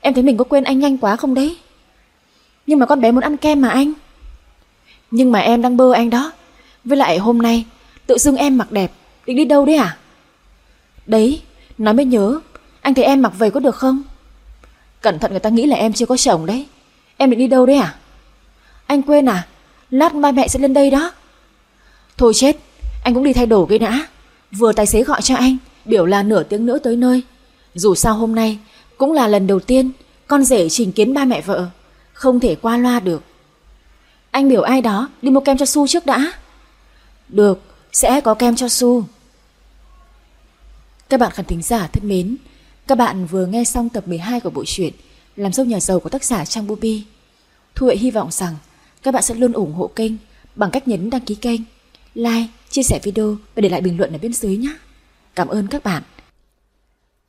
Em thấy mình có quên anh nhanh quá không đấy? Nhưng mà con bé muốn ăn kem mà anh. Nhưng mà em đang bơ anh đó. Với lại hôm nay, Tự dưng em mặc đẹp, Định đi đâu đấy à? Đấy, Nói mới nhớ, Anh thấy em mặc vậy có được không? Cẩn thận người ta nghĩ là em chưa có chồng đấy. Em định đi đâu đấy à? Anh quên à? Lát mai mẹ sẽ lên đây đó. Thôi chết, Anh cũng đi thay đồ cái đã. Vừa tài xế gọi cho anh, Biểu là nửa tiếng nữa tới nơi. Dù sao hôm nay cũng là lần đầu tiên Con rể trình kiến ba mẹ vợ Không thể qua loa được. Anh biểu ai đó đi mua kem cho Su trước đã. Được Sẽ có kem cho Su Các bạn khán thính giả thân mến Các bạn vừa nghe xong tập 12 của bộ truyện Làm dâu nhà giàu của tác giả Trang Bubi Thu Huệ hy vọng rằng Các bạn sẽ luôn ủng hộ kênh Bằng cách nhấn đăng ký kênh Like, chia sẻ video và để lại bình luận ở bên dưới nhé. Cảm ơn các bạn.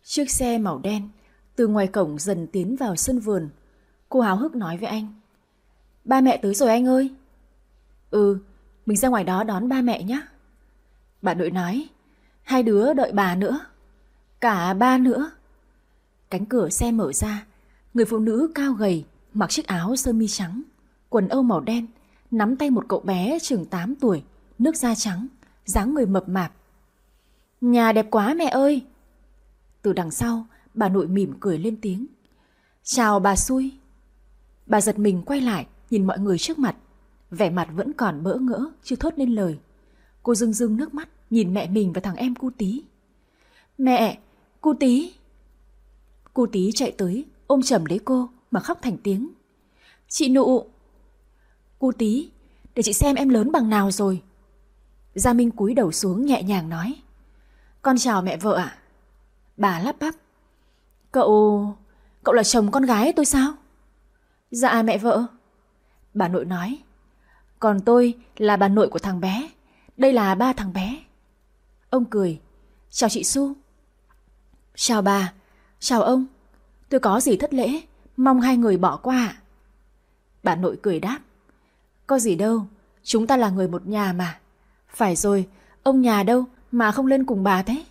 Chiếc xe màu đen từ ngoài cổng dần tiến vào sân vườn. Cô háo hức nói với anh. Ba mẹ tới rồi anh ơi. Ừ, mình ra ngoài đó đón ba mẹ nhé. Bà nội nói, hai đứa đợi bà nữa. Cả ba nữa. Cánh cửa xe mở ra, người phụ nữ cao gầy, mặc chiếc áo sơ mi trắng, quần âu màu đen, nắm tay một cậu bé chừng 8 tuổi, nước da trắng, dáng người mập mạp. Nhà đẹp quá mẹ ơi! Từ đằng sau, bà nội mỉm cười lên tiếng. Chào bà xui. Bà giật mình quay lại, nhìn mọi người trước mặt. Vẻ mặt vẫn còn bỡ ngỡ, chưa thốt nên lời. Cô rưng rưng nước mắt, nhìn mẹ mình và thằng em cu tí. Mẹ, cu tí. Cu tí chạy tới, ôm chầm lấy cô mà khóc thành tiếng. Chị nụ. Cu tí, để chị xem em lớn bằng nào rồi. Gia Minh cúi đầu xuống nhẹ nhàng nói. Con chào mẹ vợ ạ. Bà lắp bắp. Cậu... cậu là chồng con gái tôi sao? Dạ mẹ vợ. Bà nội nói. Còn tôi là bà nội của thằng bé. Đây là ba thằng bé. Ông cười. Chào chị Su. Chào bà. Chào ông. Tôi có gì thất lễ. Mong hai người bỏ qua. Bà nội cười đáp. Có gì đâu. Chúng ta là người một nhà mà. Phải rồi. Ông nhà đâu mà không lên cùng bà thế?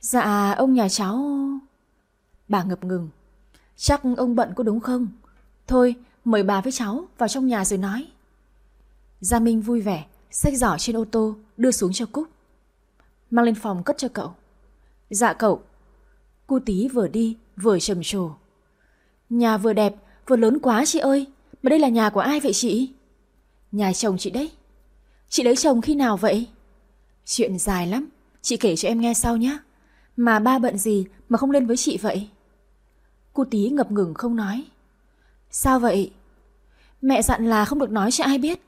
Dạ ông nhà cháu... Bà ngập ngừng. Chắc ông bận có đúng không? Thôi, mời bà với cháu vào trong nhà rồi nói. Gia Minh vui vẻ, xách giỏ trên ô tô, đưa xuống cho Cúc. Mang lên phòng cất cho cậu. Dạ cậu. Cu tí vừa đi, vừa trầm trồ. Nhà vừa đẹp, vừa lớn quá chị ơi. Mà đây là nhà của ai vậy chị? Nhà chồng chị đấy. Chị lấy chồng khi nào vậy? Chuyện dài lắm, chị kể cho em nghe sau nhé. Mà ba bận gì mà không lên với chị vậy? Cô tí ngập ngừng không nói. Sao vậy? Mẹ dặn là không được nói cho ai biết.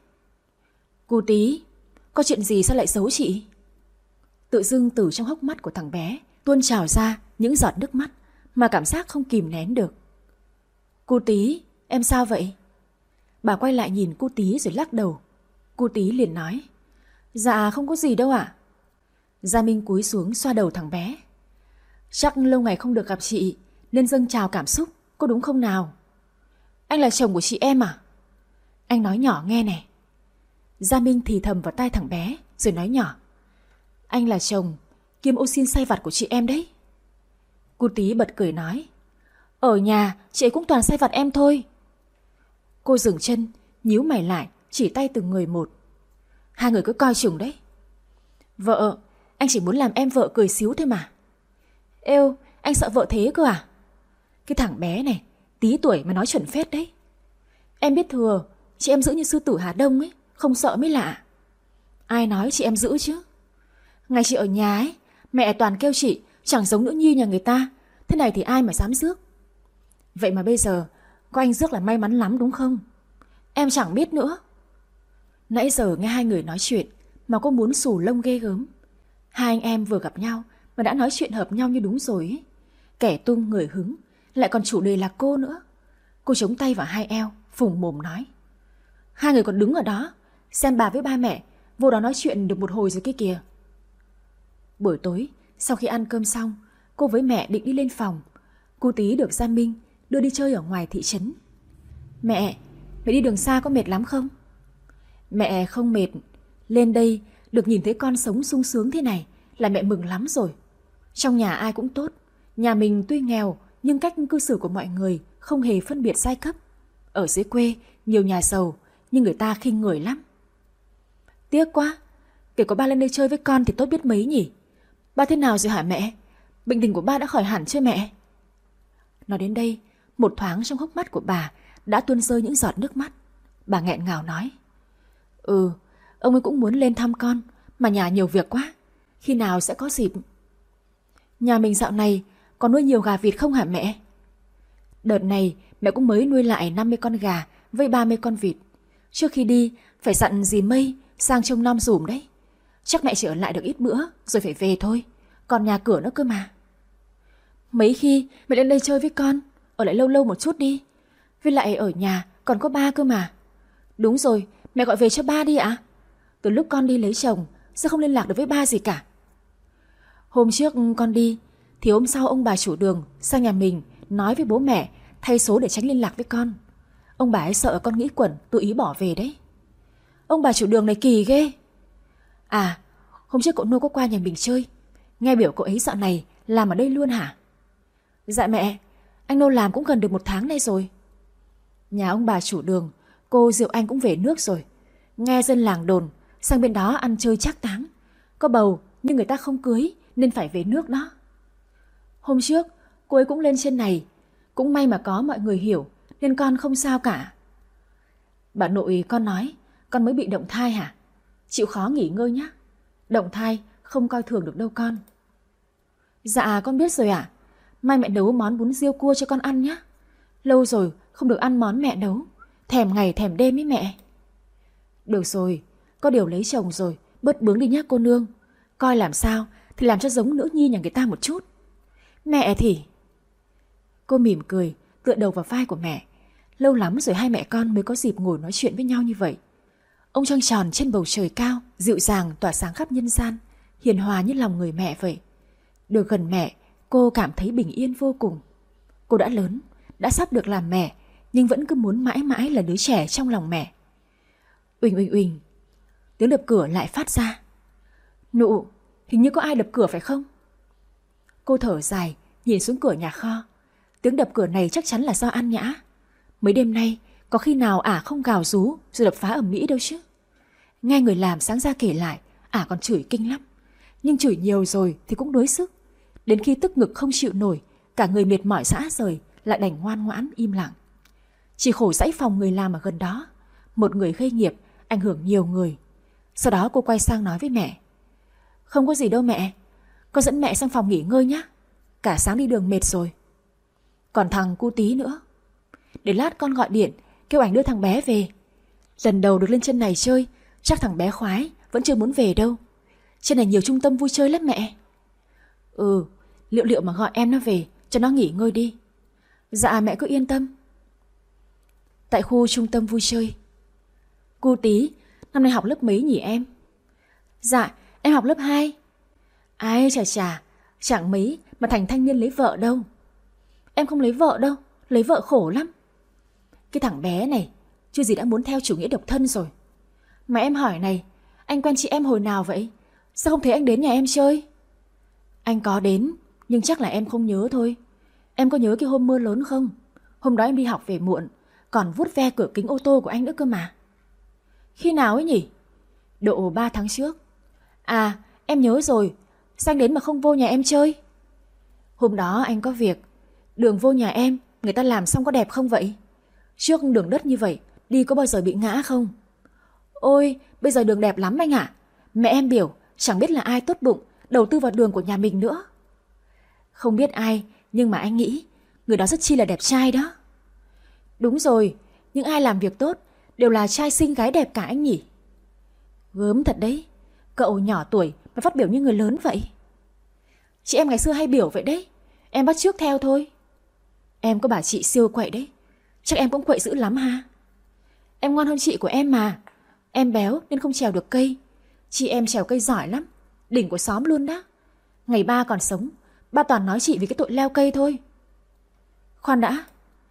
Cô tí, có chuyện gì sao lại xấu chị? Tự dưng từ trong hốc mắt của thằng bé tuôn trào ra những giọt nước mắt mà cảm giác không kìm nén được. Cô tí, em sao vậy? Bà quay lại nhìn cô tí rồi lắc đầu. Cô tí liền nói. Dạ không có gì đâu ạ. Gia Minh cúi xuống xoa đầu thằng bé. Chắc lâu ngày không được gặp chị nên dâng trào cảm xúc, có đúng không nào? Anh là chồng của chị em à? Anh nói nhỏ nghe nè. Gia Minh thì thầm vào tai thằng bé rồi nói nhỏ. Anh là chồng, kiêm ô xin say vặt của chị em đấy. Cô tí bật cười nói. Ở nhà chị cũng toàn say vặt em thôi. Cô dừng chân, nhíu mày lại, chỉ tay từng người một. Hai người cứ coi chừng đấy. Vợ, anh chỉ muốn làm em vợ cười xíu thôi mà. Êu, anh sợ vợ thế cơ à? Cái thằng bé này, tí tuổi mà nói chuẩn phết đấy. Em biết thừa, chị em giữ như sư tử Hà Đông ấy, không sợ mới lạ. Ai nói chị em giữ chứ? Ngày chị ở nhà ấy, mẹ toàn kêu chị chẳng giống nữ nhi nhà người ta. Thế này thì ai mà dám rước? Vậy mà bây giờ, có anh rước là may mắn lắm đúng không? Em chẳng biết nữa. Nãy giờ nghe hai người nói chuyện mà cô muốn xù lông ghê gớm. Hai anh em vừa gặp nhau mà đã nói chuyện hợp nhau như đúng rồi ấy. Kẻ tung người hứng, lại còn chủ đề là cô nữa. Cô chống tay vào hai eo, phùng mồm nói. Hai người còn đứng ở đó, xem bà với ba mẹ, vô đó nói chuyện được một hồi rồi kia kìa. Buổi tối, sau khi ăn cơm xong, cô với mẹ định đi lên phòng. Cô tí được Gia Minh đưa đi chơi ở ngoài thị trấn. Mẹ, mẹ đi đường xa có mệt lắm không? Mẹ không mệt, lên đây được nhìn thấy con sống sung sướng thế này là mẹ mừng lắm rồi. Trong nhà ai cũng tốt, nhà mình tuy nghèo nhưng cách cư xử của mọi người không hề phân biệt giai cấp. Ở dưới quê, nhiều nhà giàu, nhưng người ta khinh người lắm. Tiếc quá, kể có ba lên đây chơi với con thì tốt biết mấy nhỉ. Ba thế nào rồi hả mẹ? Bệnh tình của ba đã khỏi hẳn chưa mẹ? Nói đến đây, một thoáng trong hốc mắt của bà đã tuôn rơi những giọt nước mắt. Bà nghẹn ngào nói. Ừ, ông ấy cũng muốn lên thăm con, mà nhà nhiều việc quá. Khi nào sẽ có dịp? Nhà mình dạo này con nuôi nhiều gà vịt không hả mẹ? Đợt này mẹ cũng mới nuôi lại 50 con gà với 30 con vịt. Trước khi đi phải dặn dì Mây sang trông nom dùm đấy. Chắc mẹ chỉ ở lại được ít bữa rồi phải về thôi. Còn nhà cửa nữa cơ mà. Mấy khi mẹ lên đây chơi với con, ở lại lâu lâu một chút đi. Với lại ở nhà còn có ba cơ mà. Đúng rồi, mẹ gọi về cho ba đi ạ. Từ lúc con đi lấy chồng, sao không liên lạc được với ba gì cả? Hôm trước con đi, thì hôm sau ông bà chủ đường sang nhà mình nói với bố mẹ thay số để tránh liên lạc với con. Ông bà ấy sợ con nghĩ quẩn tự ý bỏ về đấy. Ông bà chủ đường này kỳ ghê. À, hôm trước cậu Nô có qua nhà mình chơi. Nghe biểu cậu ấy dạo này làm ở đây luôn hả? Dạ mẹ, anh Nô làm cũng gần được một tháng nay rồi. Nhà ông bà chủ đường, cô Diệu Anh cũng về nước rồi. Nghe dân làng đồn, sang bên đó ăn chơi chắc táng. Có bầu nhưng người ta không cưới nên phải về nước đó. Hôm trước, cô ấy cũng lên trên này. Cũng may mà có mọi người hiểu nên con không sao cả. Bà nội con nói, con mới bị động thai hả? Chịu khó nghỉ ngơi nhé. Động thai không coi thường được đâu con. Dạ con biết rồi ạ. À? Mai mẹ nấu món bún riêu cua cho con ăn nhé. Lâu rồi không được ăn món mẹ nấu. Thèm ngày thèm đêm ấy mẹ. Được rồi, có điều lấy chồng rồi, bớt bướng đi nhé cô nương. Coi làm sao thì làm cho giống nữ nhi nhà người ta một chút. Mẹ thì... Cô mỉm cười, tựa đầu vào vai của mẹ. Lâu lắm rồi hai mẹ con mới có dịp ngồi nói chuyện với nhau như vậy. Ông trăng tròn trên bầu trời cao, dịu dàng tỏa sáng khắp nhân gian, hiền hòa như lòng người mẹ vậy. Được gần mẹ, cô cảm thấy bình yên vô cùng. Cô đã lớn, đã sắp được làm mẹ, nhưng vẫn cứ muốn mãi mãi là đứa trẻ trong lòng mẹ. Uỳnh uỳnh uỳnh, tiếng đập cửa lại phát ra. Nụ, hình như có ai đập cửa phải không? Cô thở dài, nhìn xuống cửa nhà kho. Tiếng đập cửa này chắc chắn là do An Nhã. Mấy đêm nay, có khi nào ả không gào rú rồi đập phá ở Mỹ đâu chứ. Nghe người làm sáng ra kể lại, ả còn chửi kinh lắm. Nhưng chửi nhiều rồi thì cũng đối sức. Đến khi tức ngực không chịu nổi, cả người mệt mỏi xã rời, lại đành ngoan ngoãn im lặng. Chỉ khổ dãy phòng người làm ở gần đó. Một người gây nghiệp, ảnh hưởng nhiều người. Sau đó cô quay sang nói với mẹ. Không có gì đâu mẹ, con dẫn mẹ sang phòng nghỉ ngơi nhé. Cả sáng đi đường mệt rồi. Còn thằng cu tí nữa. Để lát con gọi điện, kêu ảnh đưa thằng bé về. Lần đầu được lên chân này chơi, chắc thằng bé khoái, vẫn chưa muốn về đâu. Trên này nhiều trung tâm vui chơi lắm mẹ. Ừ, liệu liệu mà gọi em nó về, cho nó nghỉ ngơi đi. Dạ mẹ cứ yên tâm. Tại khu trung tâm vui chơi. Cu tí, năm nay học lớp mấy nhỉ em? Dạ, em học lớp 2. Ai chà chà, chẳng mấy mà thành thanh niên lấy vợ đâu. Em không lấy vợ đâu, lấy vợ khổ lắm. Cái thằng bé này, chưa gì đã muốn theo chủ nghĩa độc thân rồi. Mà em hỏi này, anh quen chị em hồi nào vậy? Sao không thấy anh đến nhà em chơi? Anh có đến, nhưng chắc là em không nhớ thôi. Em có nhớ cái hôm mưa lớn không? Hôm đó em đi học về muộn, còn vuốt ve cửa kính ô tô của anh nữa cơ mà. Khi nào ấy nhỉ? Độ 3 tháng trước. À, em nhớ rồi, Sao anh đến mà không vô nhà em chơi? Hôm đó anh có việc. Đường vô nhà em, người ta làm xong có đẹp không vậy? Trước đường đất như vậy, đi có bao giờ bị ngã không? Ôi, bây giờ đường đẹp lắm anh ạ. Mẹ em biểu, chẳng biết là ai tốt bụng, đầu tư vào đường của nhà mình nữa. Không biết ai, nhưng mà anh nghĩ, người đó rất chi là đẹp trai đó. Đúng rồi, những ai làm việc tốt đều là trai xinh gái đẹp cả anh nhỉ? Gớm thật đấy, cậu nhỏ tuổi mà phát biểu như người lớn vậy. Chị em ngày xưa hay biểu vậy đấy. Em bắt trước theo thôi. Em có bà chị siêu quậy đấy. Chắc em cũng quậy dữ lắm ha. Em ngon hơn chị của em mà. Em béo nên không trèo được cây. Chị em trèo cây giỏi lắm. Đỉnh của xóm luôn đó. Ngày ba còn sống, Ba toàn nói chị vì cái tội leo cây thôi. Khoan đã,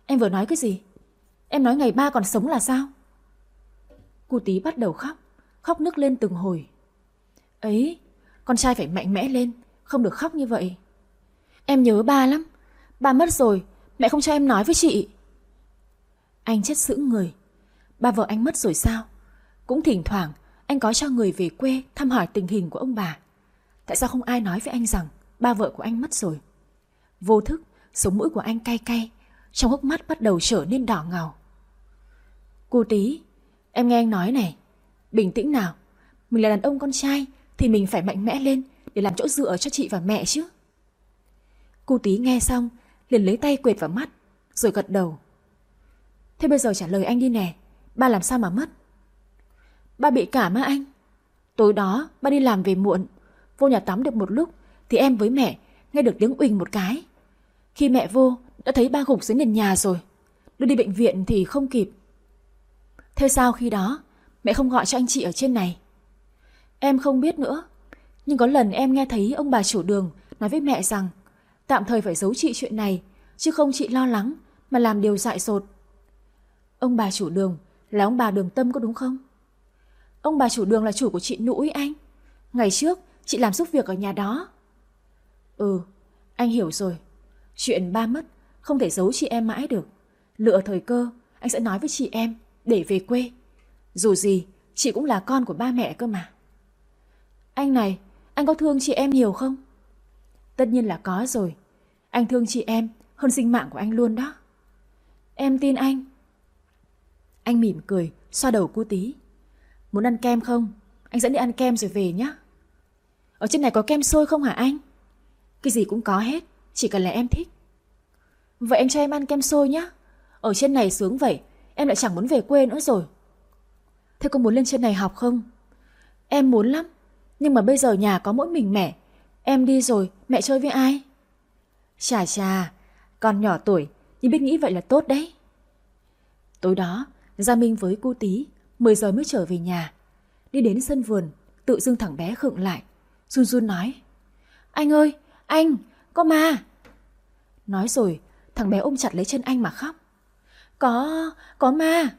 Em vừa nói cái gì? Em nói ngày ba còn sống là sao? Cô tí bắt đầu khóc Khóc nức lên từng hồi. Ấy con trai phải mạnh mẽ lên, không được khóc như vậy. Em nhớ ba lắm. Ba mất rồi, mẹ không cho em nói với chị. Anh chết sững người. Ba vợ anh mất rồi sao? Cũng thỉnh thoảng anh có cho người về quê thăm hỏi tình hình của ông bà. Tại sao không ai nói với anh rằng ba vợ của anh mất rồi? Vô thức, sống mũi của anh cay cay, trong hốc mắt bắt đầu trở nên đỏ ngầu. Cô tí, em nghe anh nói này, bình tĩnh nào. Mình là đàn ông con trai thì mình phải mạnh mẽ lên để làm chỗ dựa cho chị và mẹ chứ. Cô tí nghe xong, liền lấy tay quệt vào mắt, rồi gật đầu. Thế bây giờ trả lời anh đi nè, ba làm sao mà mất? Ba bị cảm á anh. Tối đó, ba đi làm về muộn, vô nhà tắm được một lúc, thì em với mẹ nghe được tiếng uỳnh một cái. Khi mẹ vô, đã thấy ba gục dưới nền nhà rồi. Đưa đi bệnh viện thì không kịp. Thế sao khi đó, mẹ không gọi cho anh chị ở trên này? Em không biết nữa. Nhưng có lần em nghe thấy ông bà chủ đường nói với mẹ rằng tạm thời phải giấu chị chuyện này, chứ không chị lo lắng mà làm điều dại dột. Ông bà chủ đường là ông bà đường tâm có đúng không? Ông bà chủ đường là chủ của chị Nũi anh. Ngày trước, chị làm giúp việc ở nhà đó. Ừ, anh hiểu rồi. Chuyện ba mất, không thể giấu chị em mãi được. Lựa thời cơ, anh sẽ nói với chị em để về quê. Dù gì, chị cũng là con của ba mẹ cơ mà. Anh này, anh có thương chị em nhiều không? Tất nhiên là có rồi. Anh thương chị em hơn sinh mạng của anh luôn đó. Em tin anh. Anh mỉm cười, xoa đầu cô tí. Muốn ăn kem không? Anh dẫn đi ăn kem rồi về nhé. Ở trên này có kem sôi không hả anh? Cái gì cũng có hết, chỉ cần là em thích. Vậy anh cho em ăn kem sôi nhé. Ở trên này sướng vậy, em lại chẳng muốn về quê nữa rồi. Thế có muốn lên trên này học không? Em muốn lắm, nhưng mà bây giờ nhà có mỗi mình mẹ. Em đi rồi, mẹ chơi với ai? Chà chà, con nhỏ tuổi, nhưng biết nghĩ vậy là tốt đấy. Tối đó, Gia Minh với cô Tí 10 giờ mới trở về nhà. Đi đến sân vườn, tự dưng thằng bé khựng lại. Run run nói. Anh ơi, anh, có ma. Nói rồi, thằng bé ôm chặt lấy chân anh mà khóc. Có, có ma.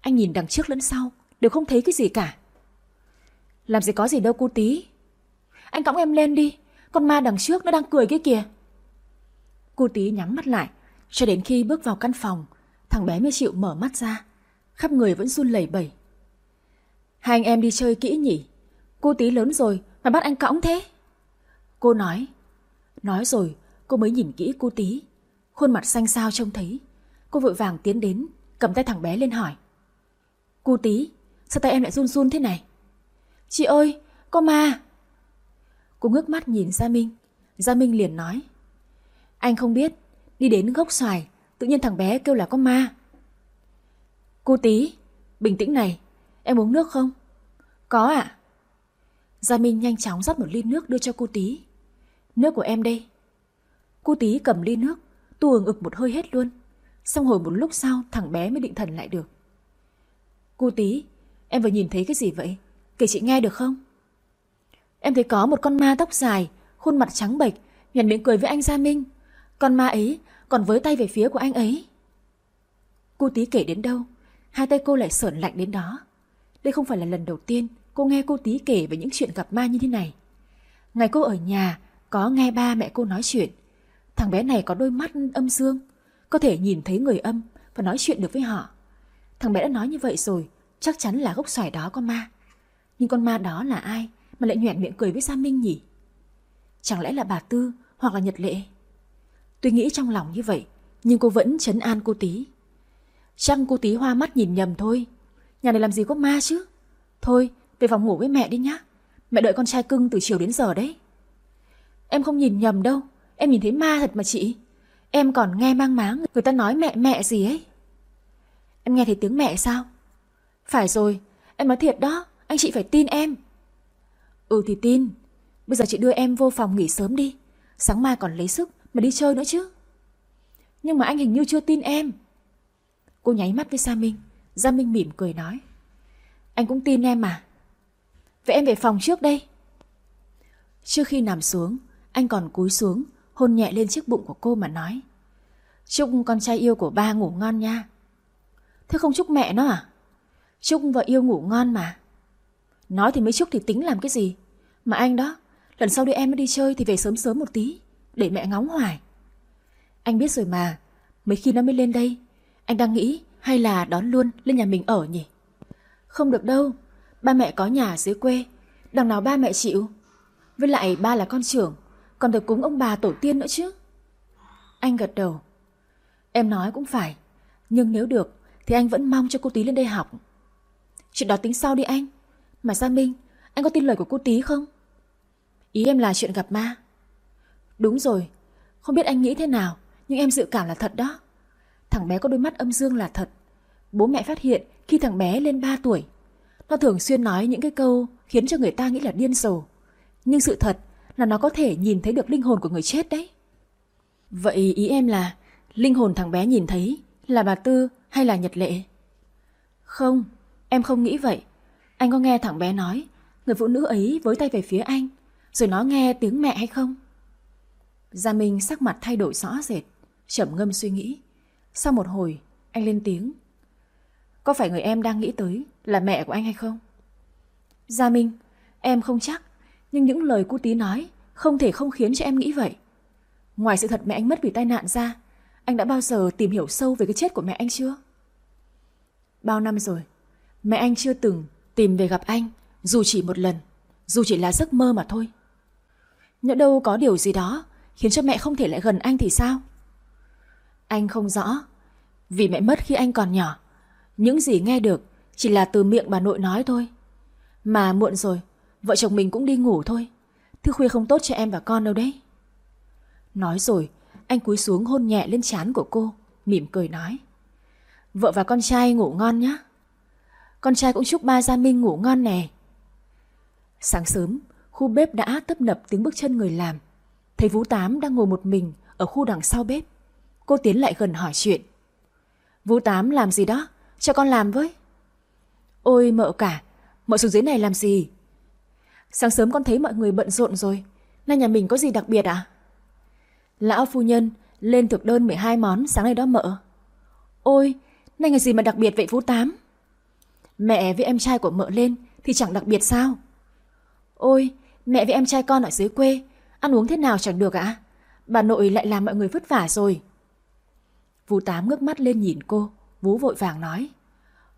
Anh nhìn đằng trước lẫn sau, đều không thấy cái gì cả. Làm gì có gì đâu cô tí. Anh cõng em lên đi, con ma đằng trước nó đang cười kia kìa. Cô tí nhắm mắt lại, cho đến khi bước vào căn phòng, thằng bé mới chịu mở mắt ra khắp người vẫn run lẩy bẩy. Hai anh em đi chơi kỹ nhỉ? Cô tí lớn rồi mà bắt anh cõng thế? Cô nói. Nói rồi, cô mới nhìn kỹ cô tí. Khuôn mặt xanh xao trông thấy. Cô vội vàng tiến đến, cầm tay thằng bé lên hỏi. Cô tí, sao tay em lại run run thế này? Chị ơi, có ma. Cô ngước mắt nhìn Gia Minh. Gia Minh liền nói. Anh không biết, đi đến gốc xoài, tự nhiên thằng bé kêu là có ma. Cô tí, bình tĩnh này, em uống nước không? Có ạ. À? Gia Minh nhanh chóng rót một ly nước đưa cho cô tí. Nước của em đây. Cô tí cầm ly nước, tu ừng ực một hơi hết luôn. Xong hồi một lúc sau thằng bé mới định thần lại được. Cô tí, em vừa nhìn thấy cái gì vậy? Kể chị nghe được không? Em thấy có một con ma tóc dài, khuôn mặt trắng bệch, nhoẻn miệng cười với anh Gia Minh. Con ma ấy còn với tay về phía của anh ấy. Cô tí kể đến đâu, Hai tay cô lại sởn lạnh đến đó. Đây không phải là lần đầu tiên cô nghe cô tí kể về những chuyện gặp ma như thế này. Ngày cô ở nhà, có nghe ba mẹ cô nói chuyện. Thằng bé này có đôi mắt âm dương, có thể nhìn thấy người âm và nói chuyện được với họ. Thằng bé đã nói như vậy rồi, chắc chắn là gốc xoài đó có ma. Nhưng con ma đó là ai mà lại nhoẻn miệng cười với Gia Minh nhỉ? Chẳng lẽ là bà Tư hoặc là Nhật Lệ? Tuy nghĩ trong lòng như vậy, nhưng cô vẫn chấn an cô tí. Chăng cô tí hoa mắt nhìn nhầm thôi? Nhà này làm gì có ma chứ? Thôi về phòng ngủ với mẹ đi nhá. Mẹ đợi con trai cưng từ chiều đến giờ đấy. Em không nhìn nhầm đâu. Em nhìn thấy ma thật mà chị. Em còn nghe mang máng người ta nói mẹ mẹ gì ấy. Em nghe thấy tiếng mẹ sao? Phải rồi Em nói thiệt đó. Anh chị phải tin em. Ừ thì tin. Bây giờ chị đưa em vô phòng nghỉ sớm đi. Sáng mai còn lấy sức mà đi chơi nữa chứ. Nhưng mà anh hình như chưa tin em. Cô nháy mắt với Sa Minh. Gia Minh mỉm cười nói. Anh cũng tin em mà. Vậy em về phòng trước đây. Trước khi nằm xuống, Anh còn cúi xuống, Hôn nhẹ lên chiếc bụng của cô mà nói. Chúc con trai yêu của ba ngủ ngon nha. Thế không chúc mẹ nó à? Chúc vợ yêu ngủ ngon mà. Nói thì mới chúc thì tính làm cái gì Mà anh đó Lần sau đưa em đi chơi thì về sớm sớm một tí Để mẹ ngóng hoài Anh biết rồi mà, mấy khi nó mới lên đây, anh đang nghĩ hay là đón luôn lên nhà mình ở nhỉ? Không được đâu, ba mẹ có nhà dưới quê, đằng nào ba mẹ chịu. Với lại ba là con trưởng, còn được cúng ông bà tổ tiên nữa chứ. Anh gật đầu. Em nói cũng phải, nhưng nếu được thì anh vẫn mong cho cô Tí lên đây học. Chuyện đó tính sau đi anh. Mà Gia Minh, anh có tin lời của cô Tí không? Ý em là chuyện gặp ma. Đúng rồi, không biết anh nghĩ thế nào, nhưng em dự cảm là thật đó. Thằng bé có đôi mắt âm dương là thật. Bố mẹ phát hiện khi thằng bé lên 3 tuổi. Nó thường xuyên nói những cái câu khiến cho người ta nghĩ là điên rồ. Nhưng sự thật là nó có thể nhìn thấy được linh hồn của người chết đấy. Vậy ý em là linh hồn thằng bé nhìn thấy là bà Tư hay là Nhật Lệ? Không, em không nghĩ vậy. Anh có nghe thằng bé nói người phụ nữ ấy với tay về phía anh rồi nó nghe tiếng mẹ hay không? Gia Minh sắc mặt thay đổi rõ rệt, trầm ngâm suy nghĩ. Sau một hồi, anh lên tiếng. Có phải người em đang nghĩ tới là mẹ của anh hay không? Gia Minh, em không chắc, nhưng những lời cô tí nói không thể không khiến cho em nghĩ vậy. Ngoài sự thật mẹ anh mất vì tai nạn ra, anh đã bao giờ tìm hiểu sâu về cái chết của mẹ anh chưa? Bao năm rồi, mẹ anh chưa từng tìm về gặp anh, dù chỉ một lần, dù chỉ là giấc mơ mà thôi. Nhỡ đâu có điều gì đó khiến cho mẹ không thể lại gần anh thì sao? Anh không rõ, vì mẹ mất khi anh còn nhỏ. Những gì nghe được chỉ là từ miệng bà nội nói thôi. Mà muộn rồi, vợ chồng mình cũng đi ngủ thôi. Thức khuya không tốt cho em và con đâu đấy. Nói rồi, anh cúi xuống hôn nhẹ lên trán của cô, mỉm cười nói. Vợ và con trai ngủ ngon nhé. Con trai cũng chúc ba Gia Minh ngủ ngon nè. Sáng sớm, khu bếp đã tấp nập tiếng bước chân người làm. Thấy Vũ Tám đang ngồi một mình ở khu đằng sau bếp. Cô tiến lại gần hỏi chuyện. Vũ Tám làm gì đó? Cho con làm với. Ôi mợ cả, mợ xuống dưới này làm gì? Sáng sớm con thấy mọi người bận rộn rồi, nay nhà mình có gì đặc biệt à? Lão phu nhân lên thực đơn 12 món sáng nay đó mợ. Ôi, nay ngày gì mà đặc biệt vậy Vũ Tám? Mẹ với em trai của mợ lên thì chẳng đặc biệt sao? Ôi, mẹ với em trai con ở dưới quê, ăn uống thế nào chẳng được ạ? Bà nội lại làm mọi người vất vả rồi. Vũ Tám ngước mắt lên nhìn cô, Vú vội vàng nói.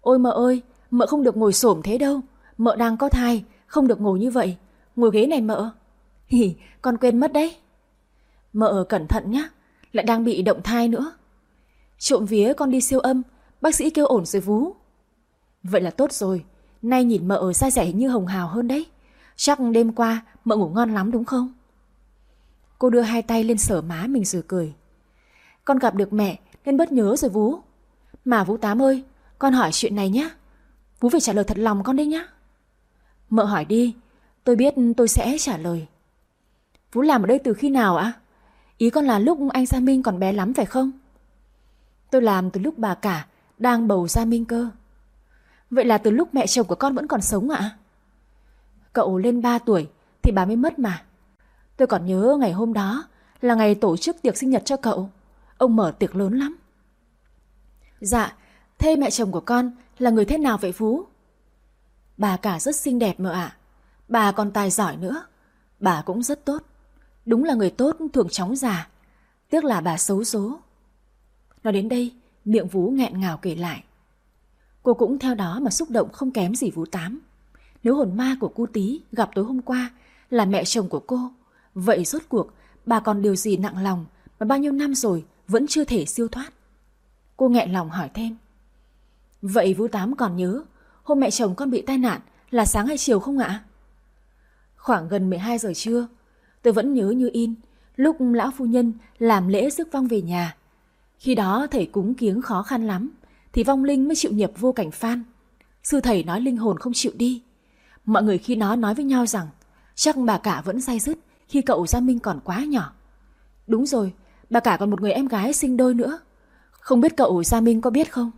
Ôi mợ ơi, mợ không được ngồi xổm thế đâu. Mợ đang có thai, không được ngồi như vậy. Ngồi ghế này mợ. Hì, con quên mất đấy. Mợ cẩn thận nhá, lại đang bị động thai nữa. Trộm vía con đi siêu âm, bác sĩ kêu ổn rồi vú. Vậy là tốt rồi, nay nhìn mợ ở sai rẻ như hồng hào hơn đấy. Chắc đêm qua mợ ngủ ngon lắm đúng không? Cô đưa hai tay lên sở má mình rồi cười. Con gặp được mẹ nên bất nhớ rồi Vú. Mà Vũ Tám ơi, con hỏi chuyện này nhé. Vú phải trả lời thật lòng con đấy nhé. Mợ hỏi đi, tôi biết tôi sẽ trả lời. Vú làm ở đây từ khi nào ạ? Ý con là lúc anh Gia Minh còn bé lắm phải không? Tôi làm từ lúc bà cả đang bầu Gia Minh cơ. Vậy là từ lúc mẹ chồng của con vẫn còn sống ạ? Cậu lên 3 tuổi thì bà mới mất mà. Tôi còn nhớ ngày hôm đó là ngày tổ chức tiệc sinh nhật cho cậu. Ông mở tiệc lớn lắm. Dạ, thế mẹ chồng của con là người thế nào vậy Phú? Bà cả rất xinh đẹp mợ ạ. Bà còn tài giỏi nữa. Bà cũng rất tốt. Đúng là người tốt thường chóng già. Tiếc là bà xấu số. Nói đến đây, miệng Vú nghẹn ngào kể lại. Cô cũng theo đó mà xúc động không kém gì vũ Tám. Nếu hồn ma của cô Tí gặp tối hôm qua là mẹ chồng của cô, vậy rốt cuộc bà còn điều gì nặng lòng mà bao nhiêu năm rồi vẫn chưa thể siêu thoát? Cô nghẹn lòng hỏi thêm. Vậy Vũ Tám còn nhớ hôm mẹ chồng con bị tai nạn là sáng hay chiều không ạ? Khoảng gần 12 giờ trưa, tôi vẫn nhớ như in lúc lão phu nhân làm lễ rước vong về nhà. Khi đó thầy cúng kiếng khó khăn lắm, thì vong linh mới chịu nhập vô cảnh phan. Sư thầy nói linh hồn không chịu đi. Mọi người khi nó nói với nhau rằng chắc bà cả vẫn say dứt khi cậu Gia Minh còn quá nhỏ. Đúng rồi, bà cả còn một người em gái sinh đôi nữa. Không biết cậu Gia Minh có biết không?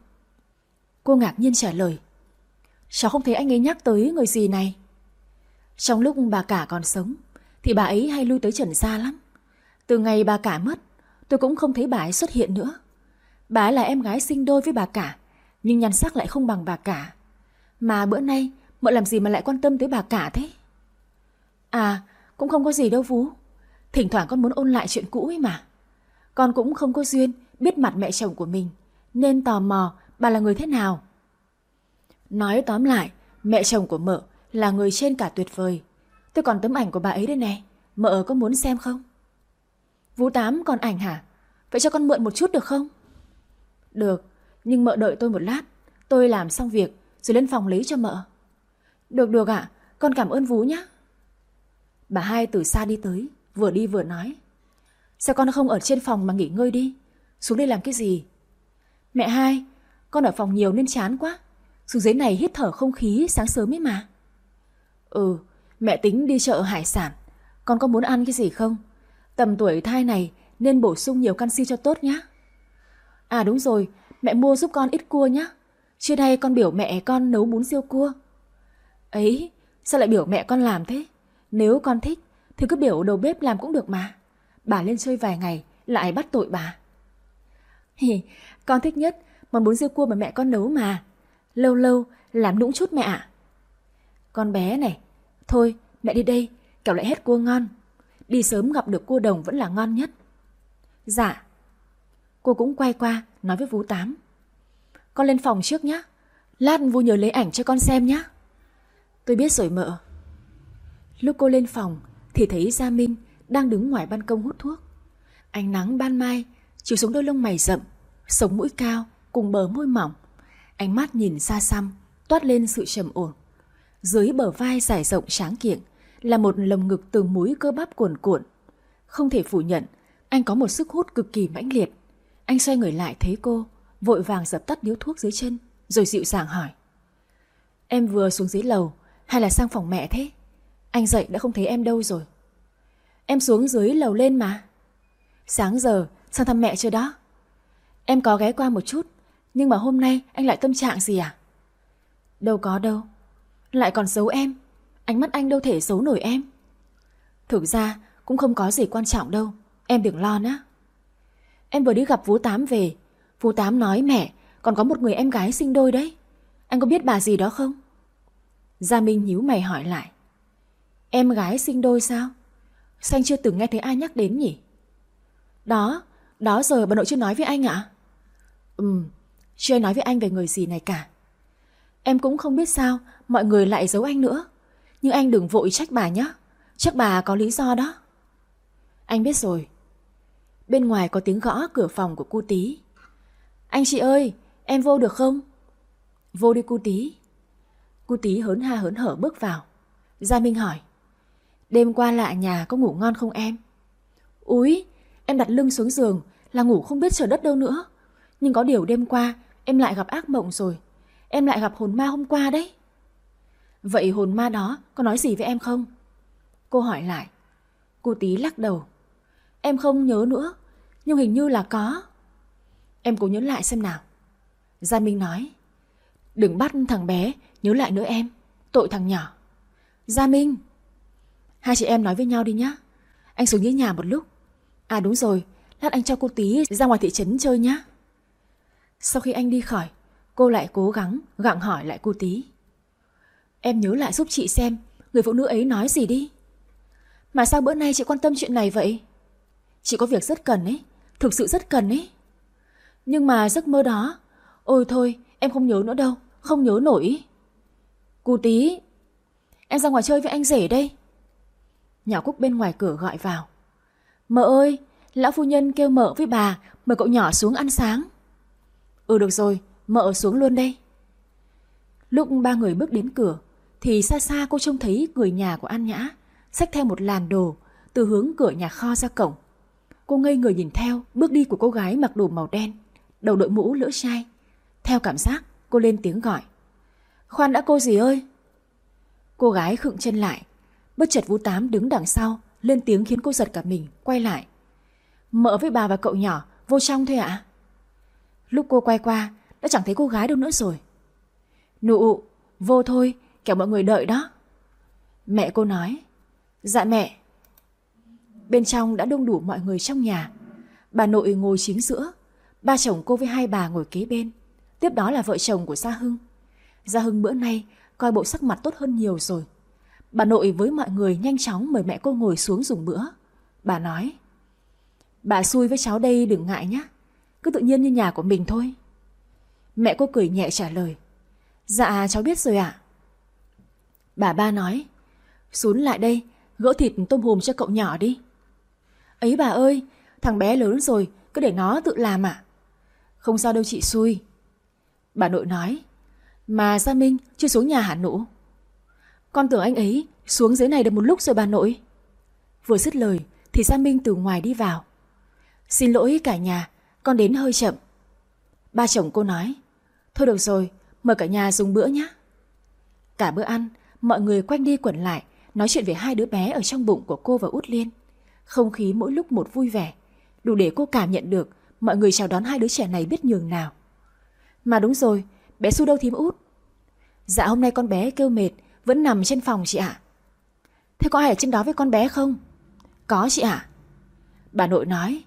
Cô ngạc nhiên trả lời. Cháu không thấy anh ấy nhắc tới người gì này. Trong lúc bà cả còn sống, thì bà ấy hay lui tới Trần Gia lắm. Từ ngày bà cả mất, tôi cũng không thấy bà ấy xuất hiện nữa. Bà ấy là em gái sinh đôi với bà cả, nhưng nhan sắc lại không bằng bà cả. Mà bữa nay, mợ làm gì mà lại quan tâm tới bà cả thế? À, cũng không có gì đâu Vú. Thỉnh thoảng con muốn ôn lại chuyện cũ ấy mà. Con cũng không có duyên biết mặt mẹ chồng của mình, nên tò mò bà là người thế nào. Nói tóm lại, mẹ chồng của mợ là người trên cả tuyệt vời. Tôi còn tấm ảnh của bà ấy đây nè, mợ có muốn xem không? Vũ Tám còn ảnh hả? Vậy cho con mượn một chút được không? Được, nhưng mợ đợi tôi một lát. Tôi làm xong việc rồi lên phòng lấy cho mợ. Được được ạ, con cảm ơn Vú nhé. Bà hai từ xa đi tới, vừa đi vừa nói. Sao con không ở trên phòng mà nghỉ ngơi đi? Xuống đây làm cái gì? Mẹ hai, con ở phòng nhiều nên chán quá. Xuống dưới này hít thở không khí sáng sớm ấy mà. Ừ, mẹ tính đi chợ hải sản. Con có muốn ăn cái gì không? Tầm tuổi thai này nên bổ sung nhiều canxi cho tốt nhé. À đúng rồi, mẹ mua giúp con ít cua nhé. Trưa nay con biểu mẹ con nấu bún riêu cua. Ấy, sao lại biểu mẹ con làm thế? Nếu con thích thì cứ biểu đầu bếp làm cũng được mà. Bà lên chơi vài ngày lại bắt tội bà. Hì, con thích nhất món bún riêu cua mà mẹ con nấu mà. Lâu lâu làm nũng chút mẹ ạ. Con bé này, thôi mẹ đi đây, kẻo lại hết cua ngon. Đi sớm gặp được cua đồng vẫn là ngon nhất. Dạ. Cô cũng quay qua nói với Vũ Tám. Con lên phòng trước nhé. Lát Vũ nhớ lấy ảnh cho con xem nhé. Tôi biết rồi mợ. Lúc cô lên phòng thì thấy Gia Minh đang đứng ngoài ban công hút thuốc. Ánh nắng ban mai chiếu xuống đôi lông mày rậm, sống mũi cao cùng bờ môi mỏng. Ánh mắt nhìn xa xăm, toát lên sự trầm ổn. Dưới bờ vai dài rộng sáng kiện là một lồng ngực từ múi cơ bắp cuồn cuộn. Không thể phủ nhận, anh có một sức hút cực kỳ mãnh liệt. Anh xoay người lại thấy cô, vội vàng dập tắt điếu thuốc dưới chân, rồi dịu dàng hỏi. Em vừa xuống dưới lầu, hay là sang phòng mẹ thế? Anh dậy đã không thấy em đâu rồi. Em xuống dưới lầu lên mà. Sáng giờ, sang thăm mẹ chưa đó? Em có ghé qua một chút, nhưng mà hôm nay anh lại tâm trạng gì à? Đâu có đâu. Lại còn giấu em. Ánh mắt anh đâu thể giấu nổi em. Thực ra cũng không có gì quan trọng đâu. Em đừng lo nhé. Em vừa đi gặp Vũ Tám về. Vũ Tám nói mẹ còn có một người em gái sinh đôi đấy. Anh có biết bà gì đó không? Gia Minh nhíu mày hỏi lại. Em gái sinh đôi sao? Sao anh chưa từng nghe thấy ai nhắc đến nhỉ? Đó, đó giờ bà nội chưa nói với anh ạ? À? Ừm, chưa nói với anh về người gì này cả. Em cũng không biết sao mọi người lại giấu anh nữa. Nhưng anh đừng vội trách bà nhé. Chắc bà có lý do đó. Anh biết rồi. Bên ngoài có tiếng gõ cửa phòng của cu tí. Anh chị ơi, em vô được không? Vô đi cu tí. Cu tí hớn ha hớn hở bước vào. Gia Minh hỏi. Đêm qua lạ nhà có ngủ ngon không em? Úi, em đặt lưng xuống giường là ngủ không biết trời đất đâu nữa. Nhưng có điều đêm qua em lại gặp ác mộng rồi. Em lại gặp hồn ma hôm qua đấy. Vậy hồn ma đó có nói gì với em không? Cô hỏi lại. Cô tí lắc đầu. Em không nhớ nữa, nhưng hình như là có. Em cố nhớ lại xem nào. Gia Minh nói. Đừng bắt thằng bé nhớ lại nữa em, tội thằng nhỏ. Gia Minh. Hai chị em nói với nhau đi nhá. Anh xuống dưới nhà một lúc. À đúng rồi, lát anh cho cô tí ra ngoài thị trấn chơi nhá. Sau khi anh đi khỏi, cô lại cố gắng gặng hỏi lại cô tí. Em nhớ lại giúp chị xem người phụ nữ ấy nói gì đi. Mà sao bữa nay chị quan tâm chuyện này vậy? Chị có việc rất cần ấy, thực sự rất cần ấy. Nhưng mà giấc mơ đó, ôi thôi, em không nhớ nữa đâu, không nhớ nổi. Cú tí, em ra ngoài chơi với anh rể đây. Nhỏ Cúc bên ngoài cửa gọi vào. Mợ ơi, lão phu nhân kêu mợ với bà mời cậu nhỏ xuống ăn sáng. Ừ được rồi, mợ xuống luôn đây. Lúc ba người bước đến cửa, thì xa xa cô trông thấy người nhà của An Nhã xách theo một làn đồ từ hướng cửa nhà kho ra cổng. Cô ngây người nhìn theo bước đi của cô gái mặc đồ màu đen, đầu đội mũ lưỡi chai. Theo cảm giác, cô lên tiếng gọi. Khoan đã cô gì ơi? Cô gái khựng chân lại, bất chợt Vũ Tám đứng đằng sau, lên tiếng khiến cô giật cả mình, quay lại. Mợ với bà và cậu nhỏ vô trong thôi ạ? Lúc cô quay qua, đã chẳng thấy cô gái đâu nữa rồi. Nụ, vô thôi, kẻo mọi người đợi đó. Mẹ cô nói, dạ mẹ. Bên trong đã đông đủ mọi người trong nhà. Bà nội ngồi chính giữa, ba chồng cô với hai bà ngồi kế bên. Tiếp đó là vợ chồng của Gia Hưng. Gia Hưng bữa nay coi bộ sắc mặt tốt hơn nhiều rồi. Bà nội với mọi người nhanh chóng mời mẹ cô ngồi xuống dùng bữa. Bà nói, Bà xui với cháu đây đừng ngại nhé. Cứ tự nhiên như nhà của mình thôi. Mẹ cô cười nhẹ trả lời. Dạ cháu biết rồi ạ. Bà ba nói. Xuống lại đây, gỡ thịt tôm hùm cho cậu nhỏ đi. Ấy bà ơi, thằng bé lớn rồi, cứ để nó tự làm ạ. Không sao đâu chị xui. Bà nội nói. Mà Gia Minh chưa xuống nhà hả nụ? Con tưởng anh ấy xuống dưới này được một lúc rồi bà nội. Vừa dứt lời thì Gia Minh từ ngoài đi vào. Xin lỗi cả nhà, con đến hơi chậm. Ba chồng cô nói. Thôi được rồi, mời cả nhà dùng bữa nhé. Cả bữa ăn, mọi người quanh đi quẩn lại, nói chuyện về hai đứa bé ở trong bụng của cô và Út Liên. Không khí mỗi lúc một vui vẻ, đủ để cô cảm nhận được mọi người chào đón hai đứa trẻ này biết nhường nào. Mà đúng rồi, bé Su đâu thím Út? Dạ hôm nay con bé kêu mệt, vẫn nằm trên phòng chị ạ. Thế có ai ở trên đó với con bé không? Có chị ạ. Bà nội nói,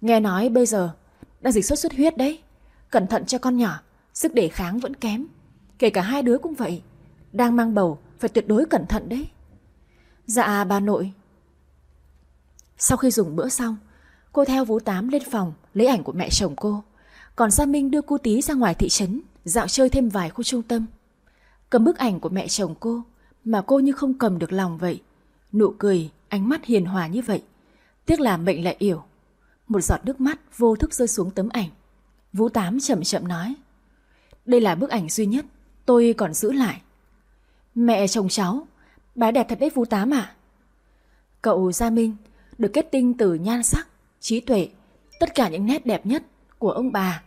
nghe nói bây giờ đang dịch sốt xuất huyết đấy. Cẩn thận cho con nhỏ, sức đề kháng vẫn kém. Kể cả hai đứa cũng vậy. Đang mang bầu, phải tuyệt đối cẩn thận đấy. Dạ bà nội. Sau khi dùng bữa xong, cô theo Vũ Tám lên phòng lấy ảnh của mẹ chồng cô. Còn Gia Minh đưa cô tí ra ngoài thị trấn, dạo chơi thêm vài khu trung tâm. Cầm bức ảnh của mẹ chồng cô, mà cô như không cầm được lòng vậy. Nụ cười, ánh mắt hiền hòa như vậy. Tiếc là mệnh lại yểu. Một giọt nước mắt vô thức rơi xuống tấm ảnh. Vũ Tám chậm chậm nói. Đây là bức ảnh duy nhất, tôi còn giữ lại. Mẹ chồng cháu, bà đẹp thật đấy Vũ Tám à? Cậu Gia Minh được kết tinh từ nhan sắc, trí tuệ, tất cả những nét đẹp nhất của ông bà.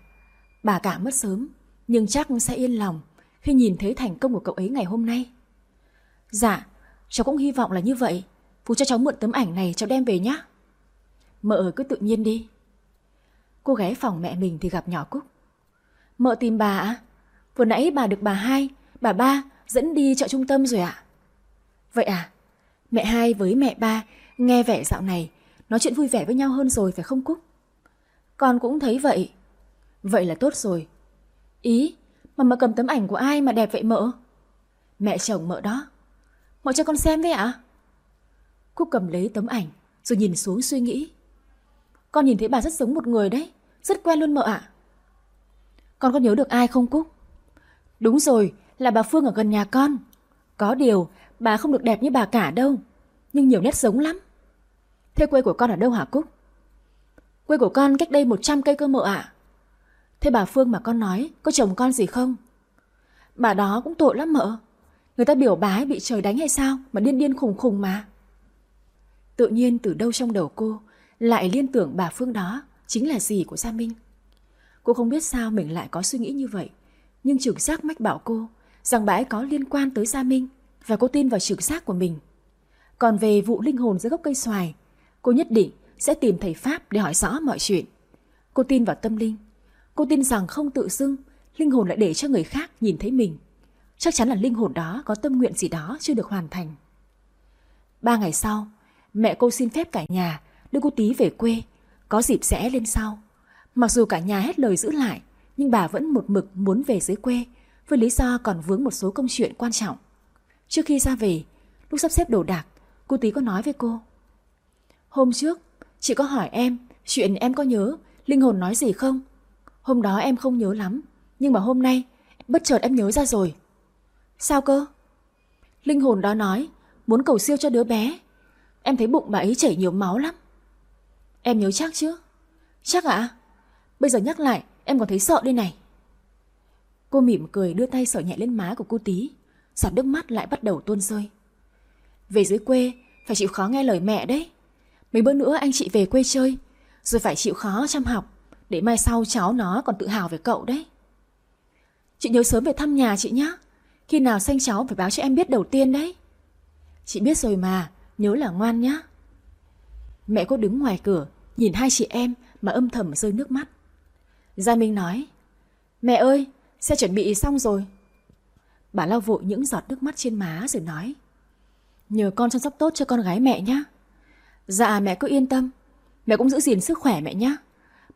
Bà cả mất sớm, nhưng chắc sẽ yên lòng khi nhìn thấy thành công của cậu ấy ngày hôm nay. Dạ, cháu cũng hy vọng là như vậy. Phú cho cháu mượn tấm ảnh này cháu đem về nhé. Mợ cứ tự nhiên đi. Cô ghé phòng mẹ mình thì gặp nhỏ Cúc. Mợ tìm bà ạ. Vừa nãy bà được bà hai, bà ba dẫn đi chợ trung tâm rồi ạ. Vậy à? Mẹ hai với mẹ ba nghe vẻ dạo này nói chuyện vui vẻ với nhau hơn rồi phải không Cúc? Con cũng thấy vậy. Vậy là tốt rồi. Ý, mà mợ cầm tấm ảnh của ai mà đẹp vậy mợ? Mẹ chồng mợ đó. Mợ cho con xem với ạ? Cúc cầm lấy tấm ảnh rồi nhìn xuống suy nghĩ. Con nhìn thấy bà rất giống một người đấy, rất quen luôn mợ ạ. Con có nhớ được ai không Cúc? Đúng rồi, là bà Phương ở gần nhà con. Có điều, bà không được đẹp như bà cả đâu, nhưng nhiều nét giống lắm. Thế quê của con ở đâu hả Cúc? Quê của con cách đây 100 cây cơ mợ ạ. Thế bà Phương mà con nói có chồng con gì không? Bà đó cũng tội lắm mợ. Người ta biểu bà ấy bị trời đánh hay sao mà điên điên khùng khùng mà. Tự nhiên từ đâu trong đầu cô lại liên tưởng bà Phương đó chính là gì của Gia Minh. Cô không biết sao mình lại có suy nghĩ như vậy, nhưng trực giác mách bảo cô rằng bà ấy có liên quan tới Gia Minh và cô tin vào trực giác của mình. Còn về vụ linh hồn dưới gốc cây xoài, cô nhất định sẽ tìm thầy Pháp để hỏi rõ mọi chuyện. Cô tin vào tâm linh. Cô tin rằng không tự xưng, linh hồn lại để cho người khác nhìn thấy mình. Chắc chắn là linh hồn đó có tâm nguyện gì đó chưa được hoàn thành. Ba ngày sau, mẹ cô xin phép cả nhà đưa cô tí về quê, có dịp sẽ lên sau. Mặc dù cả nhà hết lời giữ lại, nhưng bà vẫn một mực muốn về dưới quê với lý do còn vướng một số công chuyện quan trọng. Trước khi ra về, lúc sắp xếp đồ đạc, cô tí có nói với cô. Hôm trước, chị có hỏi em chuyện em có nhớ linh hồn nói gì không? Hôm đó em không nhớ lắm, nhưng mà hôm nay bất chợt em nhớ ra rồi. Sao cơ? Linh hồn đó nói muốn cầu siêu cho đứa bé. Em thấy bụng bà ấy chảy nhiều máu lắm. Em nhớ chắc chứ? Chắc ạ? Bây giờ nhắc lại em còn thấy sợ đây này. Cô mỉm cười đưa tay sờ nhẹ lên má của cô tí. Giọt nước mắt lại bắt đầu tuôn rơi. Về dưới quê, phải chịu khó nghe lời mẹ đấy. Mấy bữa nữa anh chị về quê chơi, Rồi phải chịu khó chăm học, Để mai sau cháu nó còn tự hào về cậu đấy. Chị nhớ sớm về thăm nhà chị nhé Khi nào sanh cháu phải báo cho em biết đầu tiên đấy. Chị biết rồi mà, Nhớ là ngoan nhá. Mẹ cô đứng ngoài cửa, Nhìn hai chị em mà âm thầm rơi nước mắt. Gia Minh nói, Mẹ ơi, xe chuẩn bị xong rồi. Bà lau vội những giọt nước mắt trên má rồi nói Nhờ con chăm sóc tốt cho con gái mẹ nhé Dạ mẹ cứ yên tâm Mẹ cũng giữ gìn sức khỏe mẹ nhé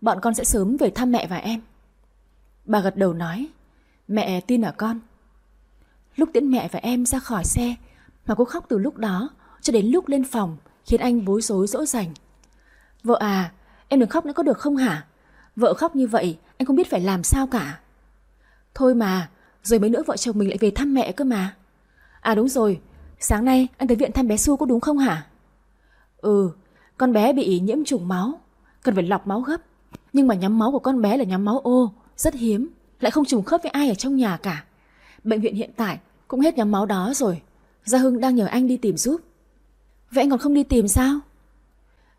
Bọn con sẽ sớm về thăm mẹ và em Bà gật đầu nói Mẹ tin ở con Lúc tiễn mẹ và em ra khỏi xe Mà cô khóc từ lúc đó Cho đến lúc lên phòng Khiến anh bối rối dỗ dành Vợ à Em đừng khóc nữa có được không hả? Vợ khóc như vậy, anh không biết phải làm sao cả. Thôi mà, rồi mấy nữa vợ chồng mình lại về thăm mẹ cơ mà. À đúng rồi, sáng nay anh tới viện thăm bé Su có đúng không hả? Ừ, con bé bị nhiễm trùng máu, cần phải lọc máu gấp. Nhưng mà nhóm máu của con bé là nhóm máu ô, rất hiếm, lại không trùng khớp với ai ở trong nhà cả. Bệnh viện hiện tại cũng hết nhóm máu đó rồi. Gia Hưng đang nhờ anh đi tìm giúp. Vậy anh còn không đi tìm sao?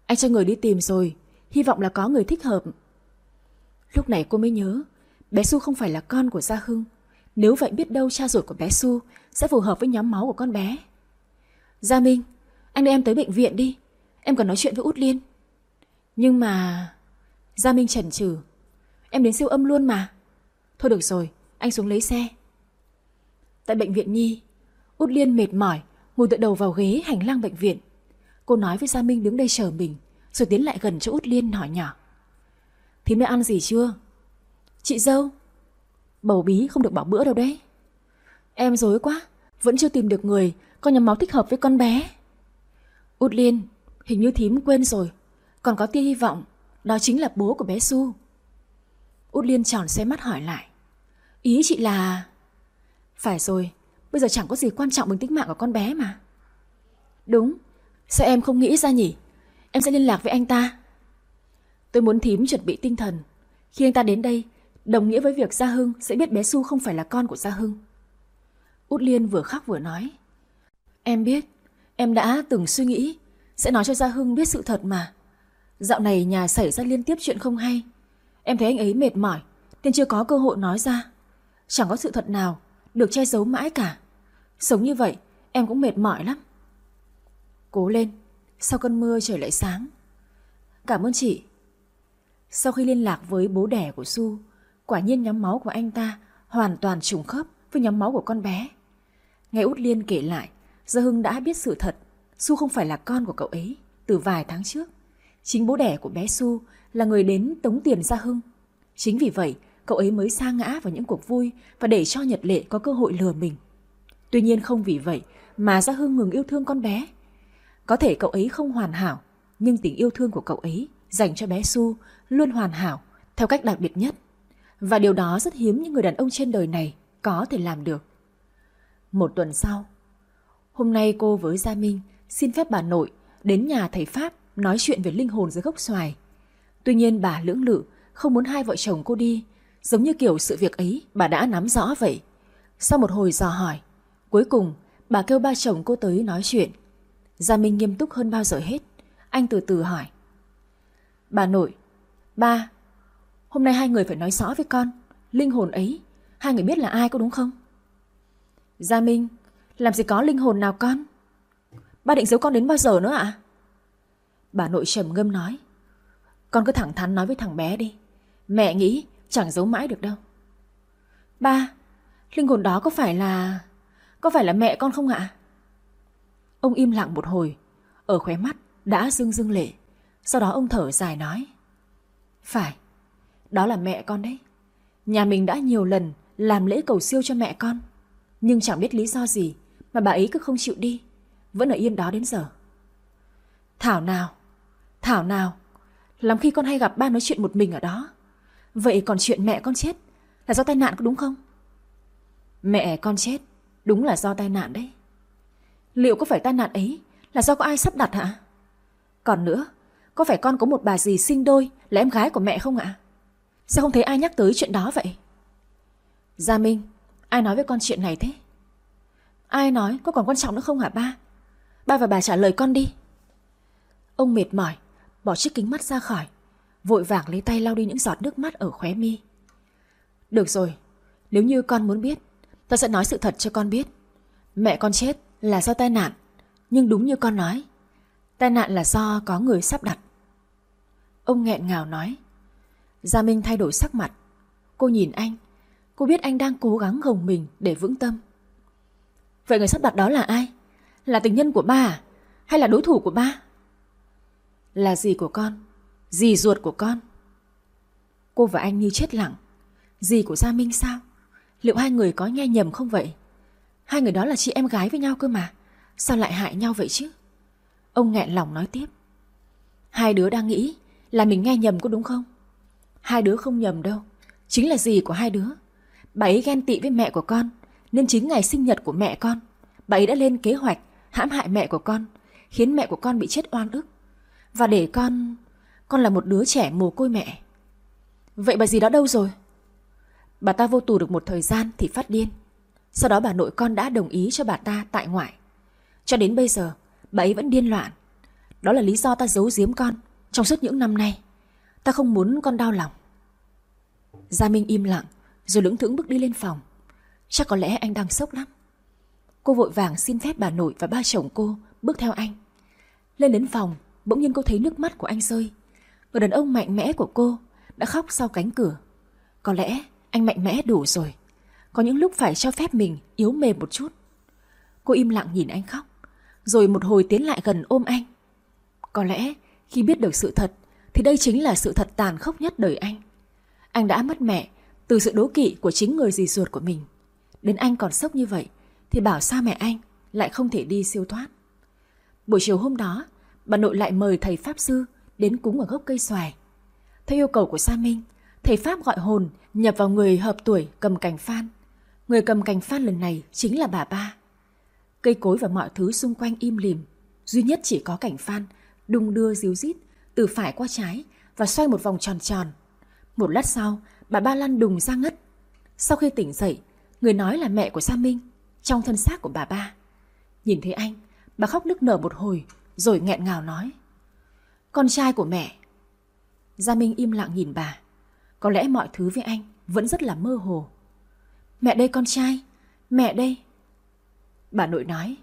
Anh cho người đi tìm rồi, hy vọng là có người thích hợp. Lúc này cô mới nhớ, bé Su không phải là con của Gia Hưng. Nếu vậy biết đâu cha ruột của bé Su sẽ phù hợp với nhóm máu của con bé. Gia Minh, anh đưa em tới bệnh viện đi. Em cần nói chuyện với Út Liên. Nhưng mà... Gia Minh chần chừ Em đến siêu âm luôn mà. Thôi được rồi, anh xuống lấy xe. Tại bệnh viện Nhi, Út Liên mệt mỏi, ngồi tựa đầu vào ghế hành lang bệnh viện. Cô nói với Gia Minh đứng đây chờ mình, rồi tiến lại gần cho Út Liên hỏi nhỏ. Thím đã ăn gì chưa? Chị dâu, bầu bí không được bỏ bữa đâu đấy. Em dối quá, vẫn chưa tìm được người có nhóm máu thích hợp với con bé. Út Liên, hình như thím quên rồi, còn có tia hy vọng, đó chính là bố của bé Su. Út Liên tròn xe mắt hỏi lại. Ý chị là... Phải rồi, bây giờ chẳng có gì quan trọng bằng tính mạng của con bé mà. Đúng, sao em không nghĩ ra nhỉ? Em sẽ liên lạc với anh ta. Tôi muốn thím chuẩn bị tinh thần. Khi anh ta đến đây, đồng nghĩa với việc Gia Hưng sẽ biết bé Su không phải là con của Gia Hưng. Út Liên vừa khóc vừa nói. Em biết, em đã từng suy nghĩ sẽ nói cho Gia Hưng biết sự thật mà. Dạo này nhà xảy ra liên tiếp chuyện không hay. Em thấy anh ấy mệt mỏi nên chưa có cơ hội nói ra. Chẳng có sự thật nào được che giấu mãi cả. Sống như vậy em cũng mệt mỏi lắm. Cố lên, sau cơn mưa trời lại sáng. Cảm ơn chị. Sau khi liên lạc với bố đẻ của Su, quả nhiên nhóm máu của anh ta hoàn toàn trùng khớp với nhóm máu của con bé. Nghe Út Liên kể lại, Gia Hưng đã biết sự thật, Su không phải là con của cậu ấy từ vài tháng trước. Chính bố đẻ của bé Su là người đến tống tiền Gia Hưng. Chính vì vậy, cậu ấy mới sa ngã vào những cuộc vui và để cho Nhật Lệ có cơ hội lừa mình. Tuy nhiên không vì vậy mà Gia Hưng ngừng yêu thương con bé. Có thể cậu ấy không hoàn hảo, nhưng tình yêu thương của cậu ấy dành cho bé Su luôn hoàn hảo, theo cách đặc biệt nhất. Và điều đó rất hiếm những người đàn ông trên đời này có thể làm được. Một tuần sau, hôm nay cô với Gia Minh xin phép bà nội đến nhà thầy Pháp nói chuyện về linh hồn dưới gốc xoài. Tuy nhiên bà lưỡng lự không muốn hai vợ chồng cô đi, giống như kiểu sự việc ấy bà đã nắm rõ vậy. Sau một hồi dò hỏi, cuối cùng bà kêu ba chồng cô tới nói chuyện. Gia Minh nghiêm túc hơn bao giờ hết. Anh từ từ hỏi. Bà nội, ba, hôm nay hai người phải nói rõ với con. Linh hồn ấy, hai người biết là ai có đúng không? Gia Minh, làm gì có linh hồn nào con? Ba định giấu con đến bao giờ nữa ạ? Bà nội trầm ngâm nói. Con cứ thẳng thắn nói với thằng bé đi. Mẹ nghĩ chẳng giấu mãi được đâu. Ba, linh hồn đó có phải là... Có phải là mẹ con không ạ? Ông im lặng một hồi, ở khóe mắt đã dưng dưng lệ. Sau đó ông thở dài nói. Phải, đó là mẹ con đấy. Nhà mình đã nhiều lần làm lễ cầu siêu cho mẹ con. Nhưng chẳng biết lý do gì mà bà ấy cứ không chịu đi. Vẫn ở yên đó đến giờ. Thảo nào, Thảo nào, làm khi con hay gặp ba nói chuyện một mình ở đó. Vậy còn chuyện mẹ con chết là do tai nạn có đúng không? Mẹ con chết đúng là do tai nạn đấy. Liệu có phải tai nạn ấy là do có ai sắp đặt hả? Còn nữa, có phải con có một bà dì sinh đôi là em gái của mẹ không ạ? Sao không thấy ai nhắc tới chuyện đó vậy? Gia Minh, ai nói với con chuyện này thế? Ai nói có còn quan trọng nữa không hả ba? Ba và bà trả lời con đi. Ông mệt mỏi, bỏ chiếc kính mắt ra khỏi, vội vàng lấy tay lau đi những giọt nước mắt ở khóe mi. Được rồi, nếu như con muốn biết, ta sẽ nói sự thật cho con biết. Mẹ con chết là do tai nạn, nhưng đúng như con nói, tai nạn là do có người sắp đặt. Ông nghẹn ngào nói. Gia Minh thay đổi sắc mặt. Cô nhìn anh, cô biết anh đang cố gắng gồng mình để vững tâm. Vậy người sắp đặt đó là ai? Là tình nhân của ba à? Hay là đối thủ của ba? Là gì của con? Dì ruột của con? Cô và anh như chết lặng. Dì của Gia Minh sao? Liệu hai người có nghe nhầm không vậy? Hai người đó là chị em gái với nhau cơ mà. Sao lại hại nhau vậy chứ? Ông nghẹn lòng nói tiếp. Hai đứa đang nghĩ Là mình nghe nhầm có đúng không? Hai đứa không nhầm đâu. Chính là gì của hai đứa. Bà ấy ghen tị với mẹ của con, nên chính ngày sinh nhật của mẹ con, bà ấy đã lên kế hoạch hãm hại mẹ của con, khiến mẹ của con bị chết oan ức. Và để con... con là một đứa trẻ mồ côi mẹ. Vậy bà gì đó đâu rồi? Bà ta vô tù được một thời gian thì phát điên. Sau đó bà nội con đã đồng ý cho bà ta tại ngoại. Cho đến bây giờ, bà ấy vẫn điên loạn. Đó là lý do ta giấu giếm con trong suốt những năm nay. Ta không muốn con đau lòng. Gia Minh im lặng, rồi lững thững bước đi lên phòng. Chắc có lẽ anh đang sốc lắm. Cô vội vàng xin phép bà nội và ba chồng cô bước theo anh. Lên đến phòng, bỗng nhiên cô thấy nước mắt của anh rơi. Người đàn ông mạnh mẽ của cô đã khóc sau cánh cửa. Có lẽ anh mạnh mẽ đủ rồi. Có những lúc phải cho phép mình yếu mềm một chút. Cô im lặng nhìn anh khóc, rồi một hồi tiến lại gần ôm anh. Có lẽ khi biết được sự thật thì đây chính là sự thật tàn khốc nhất đời anh. Anh đã mất mẹ từ sự đố kỵ của chính người dì ruột của mình. Đến anh còn sốc như vậy thì bảo sao mẹ anh lại không thể đi siêu thoát. Buổi chiều hôm đó, bà nội lại mời thầy Pháp Sư đến cúng ở gốc cây xoài. Theo yêu cầu của Sa Minh, thầy Pháp gọi hồn nhập vào người hợp tuổi cầm cành phan. Người cầm cành phan lần này chính là bà ba. Cây cối và mọi thứ xung quanh im lìm, duy nhất chỉ có cảnh phan đung đưa díu dít từ phải qua trái và xoay một vòng tròn tròn. Một lát sau, bà ba lăn đùng ra ngất. Sau khi tỉnh dậy, người nói là mẹ của Sa Minh, trong thân xác của bà ba. Nhìn thấy anh, bà khóc nức nở một hồi, rồi nghẹn ngào nói. Con trai của mẹ. Gia Minh im lặng nhìn bà. Có lẽ mọi thứ với anh vẫn rất là mơ hồ. Mẹ đây con trai, mẹ đây. Bà nội nói.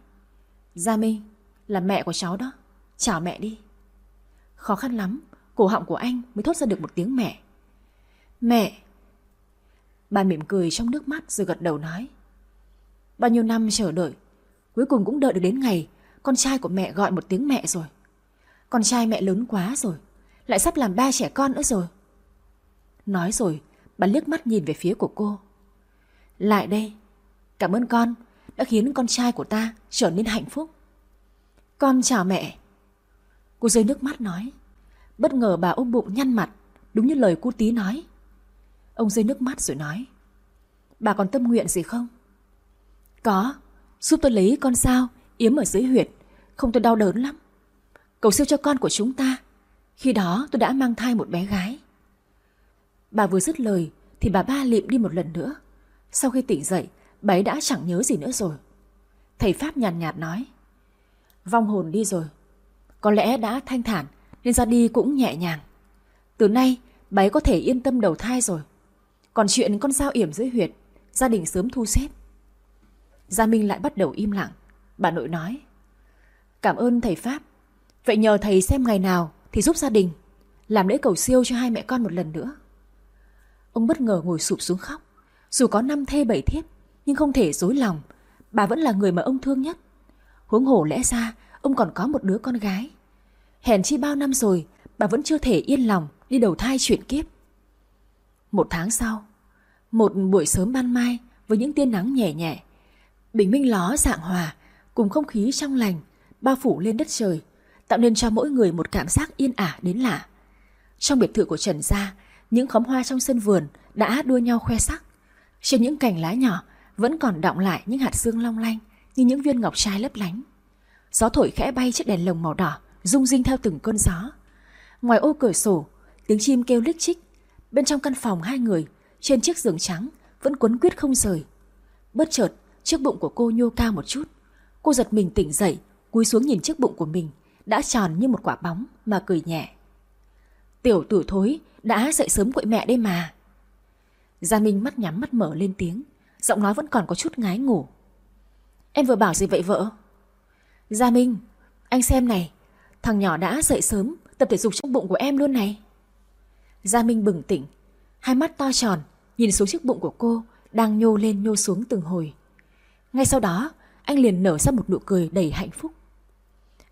Gia Minh là mẹ của cháu đó. Chào mẹ đi. Khó khăn lắm, cổ họng của anh mới thốt ra được một tiếng mẹ. Mẹ! Bà mỉm cười trong nước mắt rồi gật đầu nói. Bao nhiêu năm chờ đợi, cuối cùng cũng đợi được đến ngày con trai của mẹ gọi một tiếng mẹ rồi. Con trai mẹ lớn quá rồi, lại sắp làm ba trẻ con nữa rồi. Nói rồi, bà liếc mắt nhìn về phía của cô. Lại đây, cảm ơn con đã khiến con trai của ta trở nên hạnh phúc. Con chào mẹ. Cô rơi nước mắt nói. Bất ngờ bà ôm bụng nhăn mặt, đúng như lời cô tí nói. Ông rơi nước mắt rồi nói. Bà còn tâm nguyện gì không? Có, giúp tôi lấy con sao yếm ở dưới huyệt, không tôi đau đớn lắm. Cầu siêu cho con của chúng ta. Khi đó tôi đã mang thai một bé gái. Bà vừa dứt lời thì bà ba lịm đi một lần nữa. Sau khi tỉnh dậy, bà ấy đã chẳng nhớ gì nữa rồi. Thầy Pháp nhàn nhạt, nhạt nói. Vong hồn đi rồi. Có lẽ đã thanh thản nên ra đi cũng nhẹ nhàng. Từ nay, bà ấy có thể yên tâm đầu thai rồi. Còn chuyện con sao yểm dưới huyệt, gia đình sớm thu xếp. Gia Minh lại bắt đầu im lặng. Bà nội nói. Cảm ơn thầy Pháp. Vậy nhờ thầy xem ngày nào thì giúp gia đình. Làm lễ cầu siêu cho hai mẹ con một lần nữa. Ông bất ngờ ngồi sụp xuống khóc. Dù có năm thê bảy thiếp, nhưng không thể dối lòng. Bà vẫn là người mà ông thương nhất. Huống hổ lẽ ra, ông còn có một đứa con gái. Hèn chi bao năm rồi, bà vẫn chưa thể yên lòng đi đầu thai chuyển kiếp. Một tháng sau, một buổi sớm ban mai với những tia nắng nhẹ nhẹ, bình minh ló dạng hòa cùng không khí trong lành bao phủ lên đất trời, tạo nên cho mỗi người một cảm giác yên ả đến lạ. Trong biệt thự của Trần Gia, những khóm hoa trong sân vườn đã đua nhau khoe sắc. Trên những cành lá nhỏ vẫn còn đọng lại những hạt sương long lanh như những viên ngọc trai lấp lánh. Gió thổi khẽ bay chiếc đèn lồng màu đỏ, rung rinh theo từng cơn gió. Ngoài ô cửa sổ, tiếng chim kêu lích chích. Bên trong căn phòng hai người, trên chiếc giường trắng, vẫn quấn quyết không rời. Bất chợt, chiếc bụng của cô nhô cao một chút. Cô giật mình tỉnh dậy, cúi xuống nhìn chiếc bụng của mình, đã tròn như một quả bóng mà cười nhẹ. Tiểu tử thối, đã dậy sớm quậy mẹ đây mà. Gia Minh mắt nhắm mắt mở lên tiếng, giọng nói vẫn còn có chút ngái ngủ. Em vừa bảo gì vậy vợ? Gia Minh, anh xem này, thằng nhỏ đã dậy sớm, tập thể dục trong bụng của em luôn này. Gia Minh bừng tỉnh, hai mắt to tròn, nhìn xuống chiếc bụng của cô đang nhô lên nhô xuống từng hồi. Ngay sau đó, anh liền nở ra một nụ cười đầy hạnh phúc.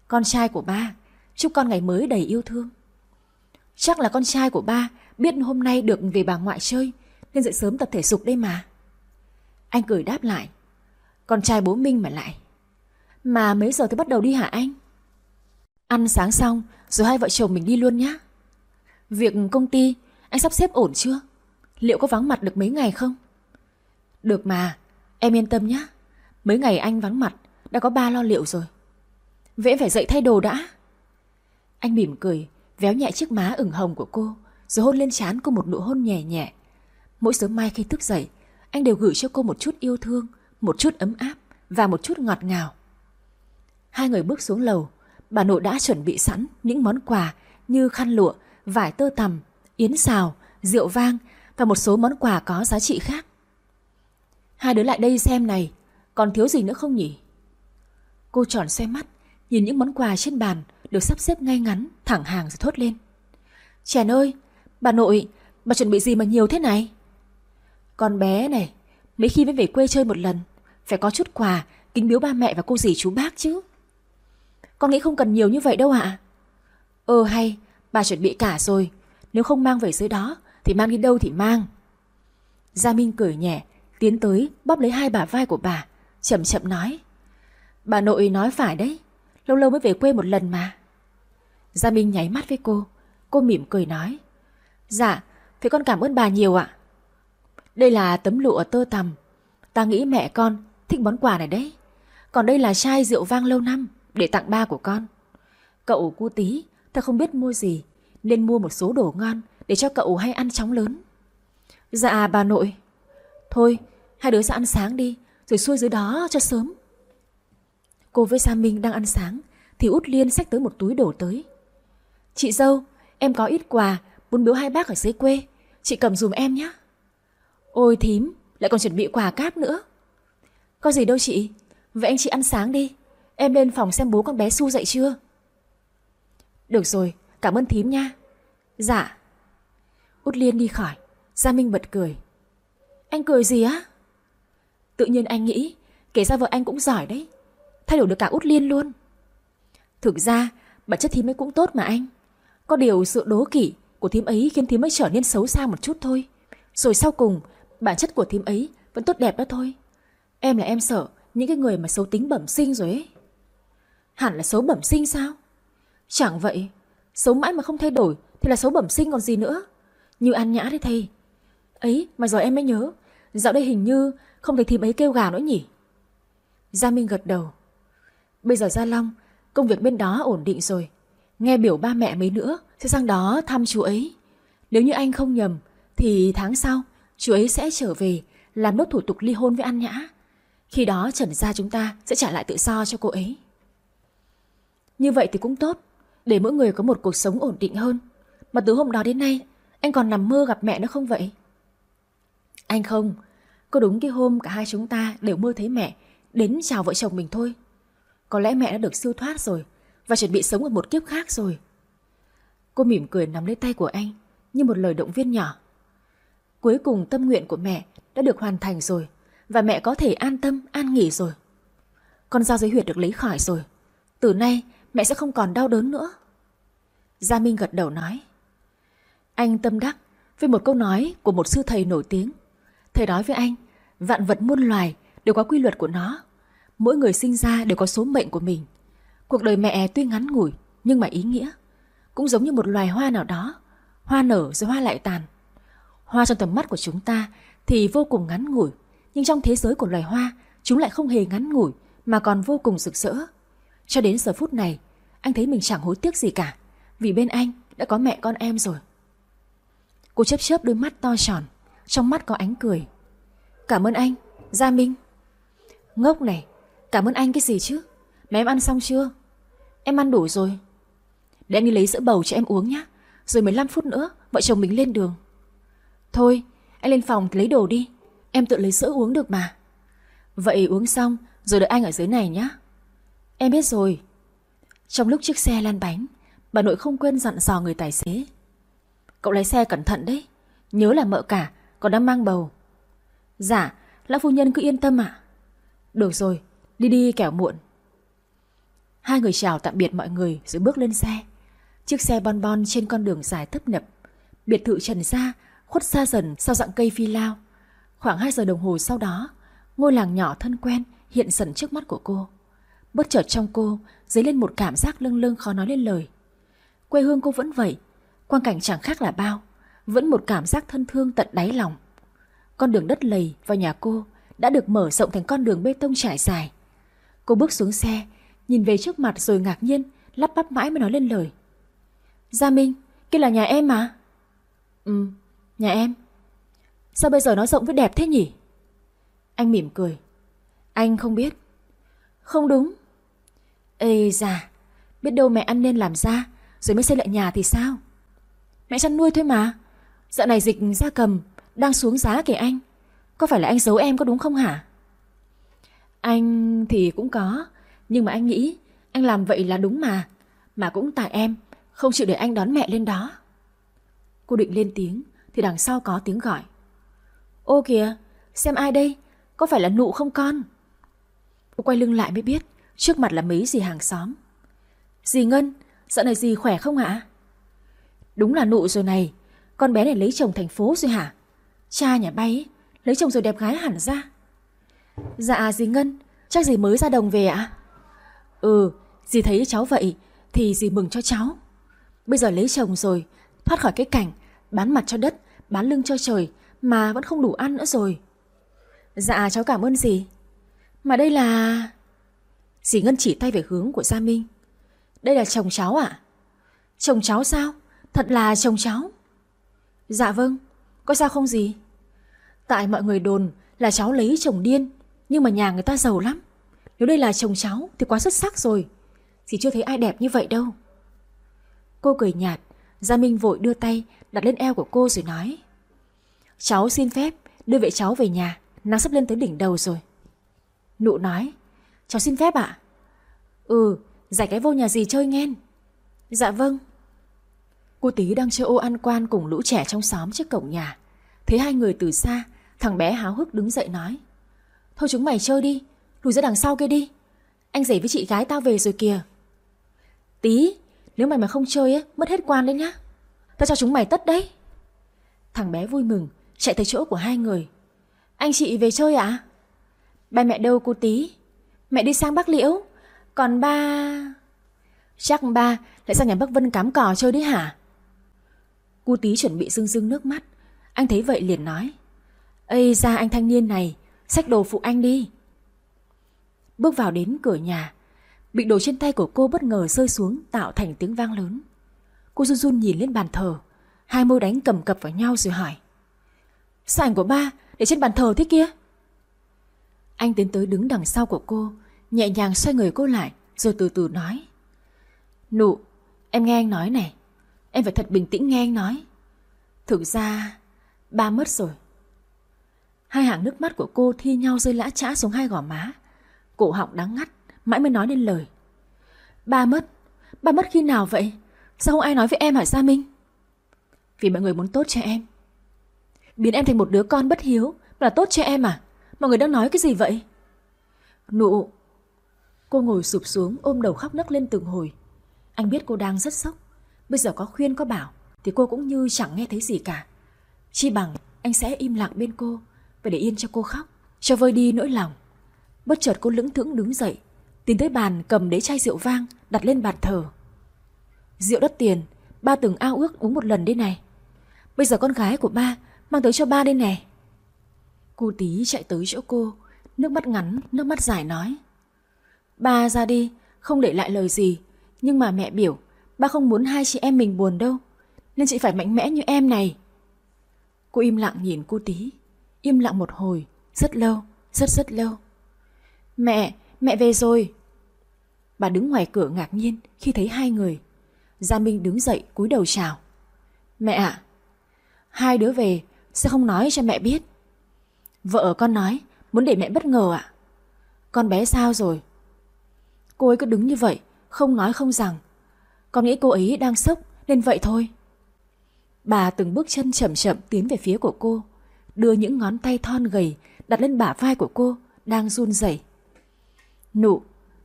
Con trai của ba, chúc con ngày mới đầy yêu thương. Chắc là con trai của ba biết hôm nay được về bà ngoại chơi nên dậy sớm tập thể dục đây mà. Anh cười đáp lại. Con trai bố Minh mà lại. Mà mấy giờ thì bắt đầu đi hả anh? Ăn sáng xong rồi hai vợ chồng mình đi luôn nhá. Việc công ty anh sắp xếp ổn chưa? Liệu có vắng mặt được mấy ngày không? Được mà, em yên tâm nhé. Mấy ngày anh vắng mặt đã có ba lo liệu rồi. Vậy phải dậy thay đồ đã. Anh mỉm cười, véo nhẹ chiếc má ửng hồng của cô, rồi hôn lên trán cô một nụ hôn nhẹ nhẹ. Mỗi sớm mai khi thức dậy, anh đều gửi cho cô một chút yêu thương, một chút ấm áp và một chút ngọt ngào. Hai người bước xuống lầu, bà nội đã chuẩn bị sẵn những món quà như khăn lụa, vải tơ tằm, yến xào, rượu vang và một số món quà có giá trị khác. Hai đứa lại đây xem này, còn thiếu gì nữa không nhỉ? Cô tròn xoay mắt, nhìn những món quà trên bàn được sắp xếp ngay ngắn, thẳng hàng rồi thốt lên. Chèn ơi, bà nội, bà chuẩn bị gì mà nhiều thế này? Con bé này, mấy khi mới về quê chơi một lần, phải có chút quà, kính biếu ba mẹ và cô dì chú bác chứ. Con nghĩ không cần nhiều như vậy đâu ạ. À? Ờ hay, bà chuẩn bị cả rồi, nếu không mang về dưới đó thì mang đi đâu thì mang. Gia Minh cười nhẹ, tiến tới bóp lấy hai bả vai của bà, chậm chậm nói. Bà nội nói phải đấy, lâu lâu mới về quê một lần mà. Gia Minh nháy mắt với cô, cô mỉm cười nói. Dạ, thế con cảm ơn bà nhiều ạ. Đây là tấm lụa tơ tằm, ta nghĩ mẹ con thích món quà này đấy. Còn đây là chai rượu vang lâu năm để tặng ba của con. Cậu cu tí, ta không biết mua gì, nên mua một số đồ ngon để cho cậu hay ăn chóng lớn. Dạ bà nội. Thôi, hai đứa sẽ ăn sáng đi, rồi xuôi dưới đó cho sớm. Cô với Sa Minh đang ăn sáng, thì út liên xách tới một túi đồ tới. Chị dâu, em có ít quà, muốn biếu hai bác ở dưới quê. Chị cầm dùm em nhé. Ôi thím, lại còn chuẩn bị quà cáp nữa. Có gì đâu chị, vậy anh chị ăn sáng đi. Em lên phòng xem bố con bé Su dậy chưa. Được rồi, cảm ơn thím nha. Dạ. Út Liên đi khỏi, Gia Minh bật cười. Anh cười gì á? Tự nhiên anh nghĩ, kể ra vợ anh cũng giỏi đấy. Thay đổi được cả Út Liên luôn. Thực ra, bản chất thím ấy cũng tốt mà anh. Có điều sự đố kỵ của thím ấy khiến thím ấy trở nên xấu xa một chút thôi. Rồi sau cùng, bản chất của thím ấy vẫn tốt đẹp đó thôi. Em là em sợ những cái người mà xấu tính bẩm sinh rồi ấy. Hẳn là xấu bẩm sinh sao? Chẳng vậy, xấu mãi mà không thay đổi thì là xấu bẩm sinh còn gì nữa. Như ăn nhã đấy thầy. Ấy mà giờ em mới nhớ, dạo đây hình như không thấy thím ấy kêu gà nữa nhỉ? Gia Minh gật đầu. Bây giờ Gia Long, công việc bên đó ổn định rồi. Nghe biểu ba mẹ mấy nữa sẽ sang đó thăm chú ấy. Nếu như anh không nhầm, thì tháng sau chú ấy sẽ trở về làm nốt thủ tục ly hôn với An Nhã. Khi đó Trần Gia chúng ta sẽ trả lại tự do cho cô ấy. Như vậy thì cũng tốt, để mỗi người có một cuộc sống ổn định hơn. Mà từ hôm đó đến nay, anh còn nằm mơ gặp mẹ nữa không vậy? Anh không, có đúng cái hôm cả hai chúng ta đều mơ thấy mẹ đến chào vợ chồng mình thôi. Có lẽ mẹ đã được siêu thoát rồi và chuẩn bị sống ở một kiếp khác rồi. Cô mỉm cười nắm lấy tay của anh như một lời động viên nhỏ. Cuối cùng tâm nguyện của mẹ đã được hoàn thành rồi và mẹ có thể an tâm, an nghỉ rồi. Con dao giấy huyệt được lấy khỏi rồi. Từ nay mẹ sẽ không còn đau đớn nữa. Gia Minh gật đầu nói. Anh tâm đắc với một câu nói của một sư thầy nổi tiếng. Thầy nói với anh, vạn vật muôn loài đều có quy luật của nó. Mỗi người sinh ra đều có số mệnh của mình. Cuộc đời mẹ tuy ngắn ngủi nhưng mà ý nghĩa. Cũng giống như một loài hoa nào đó. Hoa nở rồi hoa lại tàn. Hoa trong tầm mắt của chúng ta thì vô cùng ngắn ngủi. Nhưng trong thế giới của loài hoa, chúng lại không hề ngắn ngủi mà còn vô cùng rực rỡ. Cho đến giờ phút này, anh thấy mình chẳng hối tiếc gì cả. Vì bên anh đã có mẹ con em rồi. Cô chớp chớp đôi mắt to tròn, trong mắt có ánh cười. Cảm ơn anh, Gia Minh. Ngốc này, cảm ơn anh cái gì chứ? Mẹ em ăn xong chưa? Em ăn đủ rồi. Để anh đi lấy sữa bầu cho em uống nhé. Rồi 15 phút nữa, vợ chồng mình lên đường. Thôi, anh lên phòng lấy đồ đi. Em tự lấy sữa uống được mà. Vậy uống xong, rồi đợi anh ở dưới này nhé. Em biết rồi. Trong lúc chiếc xe lăn bánh, bà nội không quên dặn dò người tài xế. Cậu lái xe cẩn thận đấy. Nhớ là mợ cả, còn đang mang bầu. Dạ, lão phu nhân cứ yên tâm ạ. Được rồi, đi đi kẻo muộn. Hai người chào tạm biệt mọi người rồi bước lên xe. Chiếc xe bon bon trên con đường dài tấp nập. Biệt thự trần ra, khuất xa dần sau dạng cây phi lao. Khoảng 2 giờ đồng hồ sau đó, ngôi làng nhỏ thân quen hiện dần trước mắt của cô. Bất chợt trong cô dấy lên một cảm giác lưng lưng khó nói lên lời. Quê hương cô vẫn vậy, Quang cảnh chẳng khác là bao, vẫn một cảm giác thân thương tận đáy lòng. Con đường đất lầy vào nhà cô đã được mở rộng thành con đường bê tông trải dài. Cô bước xuống xe, nhìn về trước mặt rồi ngạc nhiên, lắp bắp mãi mới nói lên lời. Gia Minh, kia là nhà em mà. Ừ, nhà em. Sao bây giờ nó rộng với đẹp thế nhỉ? Anh mỉm cười. Anh không biết. Không đúng. Ê già, biết đâu mẹ ăn nên làm ra, rồi mới xây lại nhà thì sao? Mẹ chăn nuôi thôi mà. Dạo này dịch ra cầm, đang xuống giá kìa anh. Có phải là anh giấu em có đúng không hả? Anh thì cũng có, nhưng mà anh nghĩ anh làm vậy là đúng mà. Mà cũng tại em, không chịu để anh đón mẹ lên đó. Cô định lên tiếng, thì đằng sau có tiếng gọi. Ô kìa, xem ai đây? Có phải là nụ không con? Cô quay lưng lại mới biết, trước mặt là mấy dì hàng xóm. Dì Ngân, dạo này dì khỏe không ạ? Đúng là nụ rồi này, con bé này lấy chồng thành phố rồi hả? Cha nhà bay lấy chồng rồi đẹp gái hẳn ra. Dạ dì Ngân, chắc dì mới ra đồng về ạ? Ừ, dì thấy cháu vậy thì dì mừng cho cháu. Bây giờ lấy chồng rồi, thoát khỏi cái cảnh bán mặt cho đất, bán lưng cho trời mà vẫn không đủ ăn nữa rồi. Dạ cháu cảm ơn dì. Mà đây là... Dì Ngân chỉ tay về hướng của Gia Minh. Đây là chồng cháu ạ. À? Chồng cháu sao? Thật là chồng cháu. Dạ vâng, có sao không gì? Tại mọi người đồn là cháu lấy chồng điên, nhưng mà nhà người ta giàu lắm. Nếu đây là chồng cháu thì quá xuất sắc rồi. Dì chưa thấy ai đẹp như vậy đâu. Cô cười nhạt, Gia Minh vội đưa tay đặt lên eo của cô rồi nói. Cháu xin phép đưa vệ cháu về nhà, nắng sắp lên tới đỉnh đầu rồi. Nụ nói, cháu xin phép ạ. Ừ, giải cái vô nhà gì chơi nghen. Dạ vâng. Cô tí đang chơi ô ăn quan cùng lũ trẻ trong xóm trước cổng nhà. Thấy hai người từ xa, thằng bé háo hức đứng dậy nói. Thôi chúng mày chơi đi, lùi ra đằng sau kia đi. Anh rể với chị gái tao về rồi kìa. Tí, nếu mày mà không chơi á, mất hết quan đấy nhá. Tao cho chúng mày tất đấy. Thằng bé vui mừng, chạy tới chỗ của hai người. Anh chị về chơi ạ? À? Ba mẹ đâu cô tí? Mẹ đi sang Bắc Liễu. Còn ba... Chắc ba lại sang nhà Bắc Vân cám cò chơi đấy hả? Cú tí chuẩn bị rưng rưng nước mắt. Anh thấy vậy liền nói. Ây ra anh thanh niên này, xách đồ phụ anh đi. Bước vào đến cửa nhà, bị đồ trên tay của cô bất ngờ rơi xuống tạo thành tiếng vang lớn. Cô run run nhìn lên bàn thờ, hai môi đánh cầm cập vào nhau rồi hỏi. Sao ảnh của ba để trên bàn thờ thế kia? Anh tiến tới đứng đằng sau của cô, nhẹ nhàng xoay người cô lại rồi từ từ nói. Nụ, em nghe anh nói này, em phải thật bình tĩnh nghe anh nói. Thực ra, ba mất rồi. Hai hàng nước mắt của cô thi nhau rơi lã chã xuống hai gò má. Cổ họng đắng ngắt, mãi mới nói nên lời. Ba mất, ba mất khi nào vậy? Sao không ai nói với em hả Gia Minh? Vì mọi người muốn tốt cho em. Biến em thành một đứa con bất hiếu là tốt cho em à? Mọi người đang nói cái gì vậy? Nụ. Cô ngồi sụp xuống ôm đầu khóc nấc lên từng hồi. Anh biết cô đang rất sốc. Bây giờ có khuyên có bảo thì cô cũng như chẳng nghe thấy gì cả. Chi bằng anh sẽ im lặng bên cô và để yên cho cô khóc, cho vơi đi nỗi lòng. Bất chợt cô lững thững đứng dậy, tiến tới bàn cầm đế chai rượu vang đặt lên bàn thờ. Rượu đất tiền, ba từng ao ước uống một lần đây này. Bây giờ con gái của ba mang tới cho ba đây nè. Cô tí chạy tới chỗ cô, nước mắt ngắn, nước mắt dài nói. Ba ra đi, không để lại lời gì, nhưng mà mẹ biểu, ba không muốn hai chị em mình buồn đâu, nên chị phải mạnh mẽ như em này. Cô im lặng nhìn cô tí, im lặng một hồi, rất lâu, rất rất lâu. Mẹ, mẹ về rồi. Bà đứng ngoài cửa ngạc nhiên khi thấy hai người. Gia Minh đứng dậy cúi đầu chào. Mẹ ạ, hai đứa về, sẽ không nói cho mẹ biết? Vợ con nói, muốn để mẹ bất ngờ ạ. Con bé sao rồi? Cô ấy cứ đứng như vậy, không nói không rằng. Con nghĩ cô ấy đang sốc nên vậy thôi. Bà từng bước chân chậm chậm tiến về phía của cô, đưa những ngón tay thon gầy đặt lên bả vai của cô đang run rẩy. Nụ,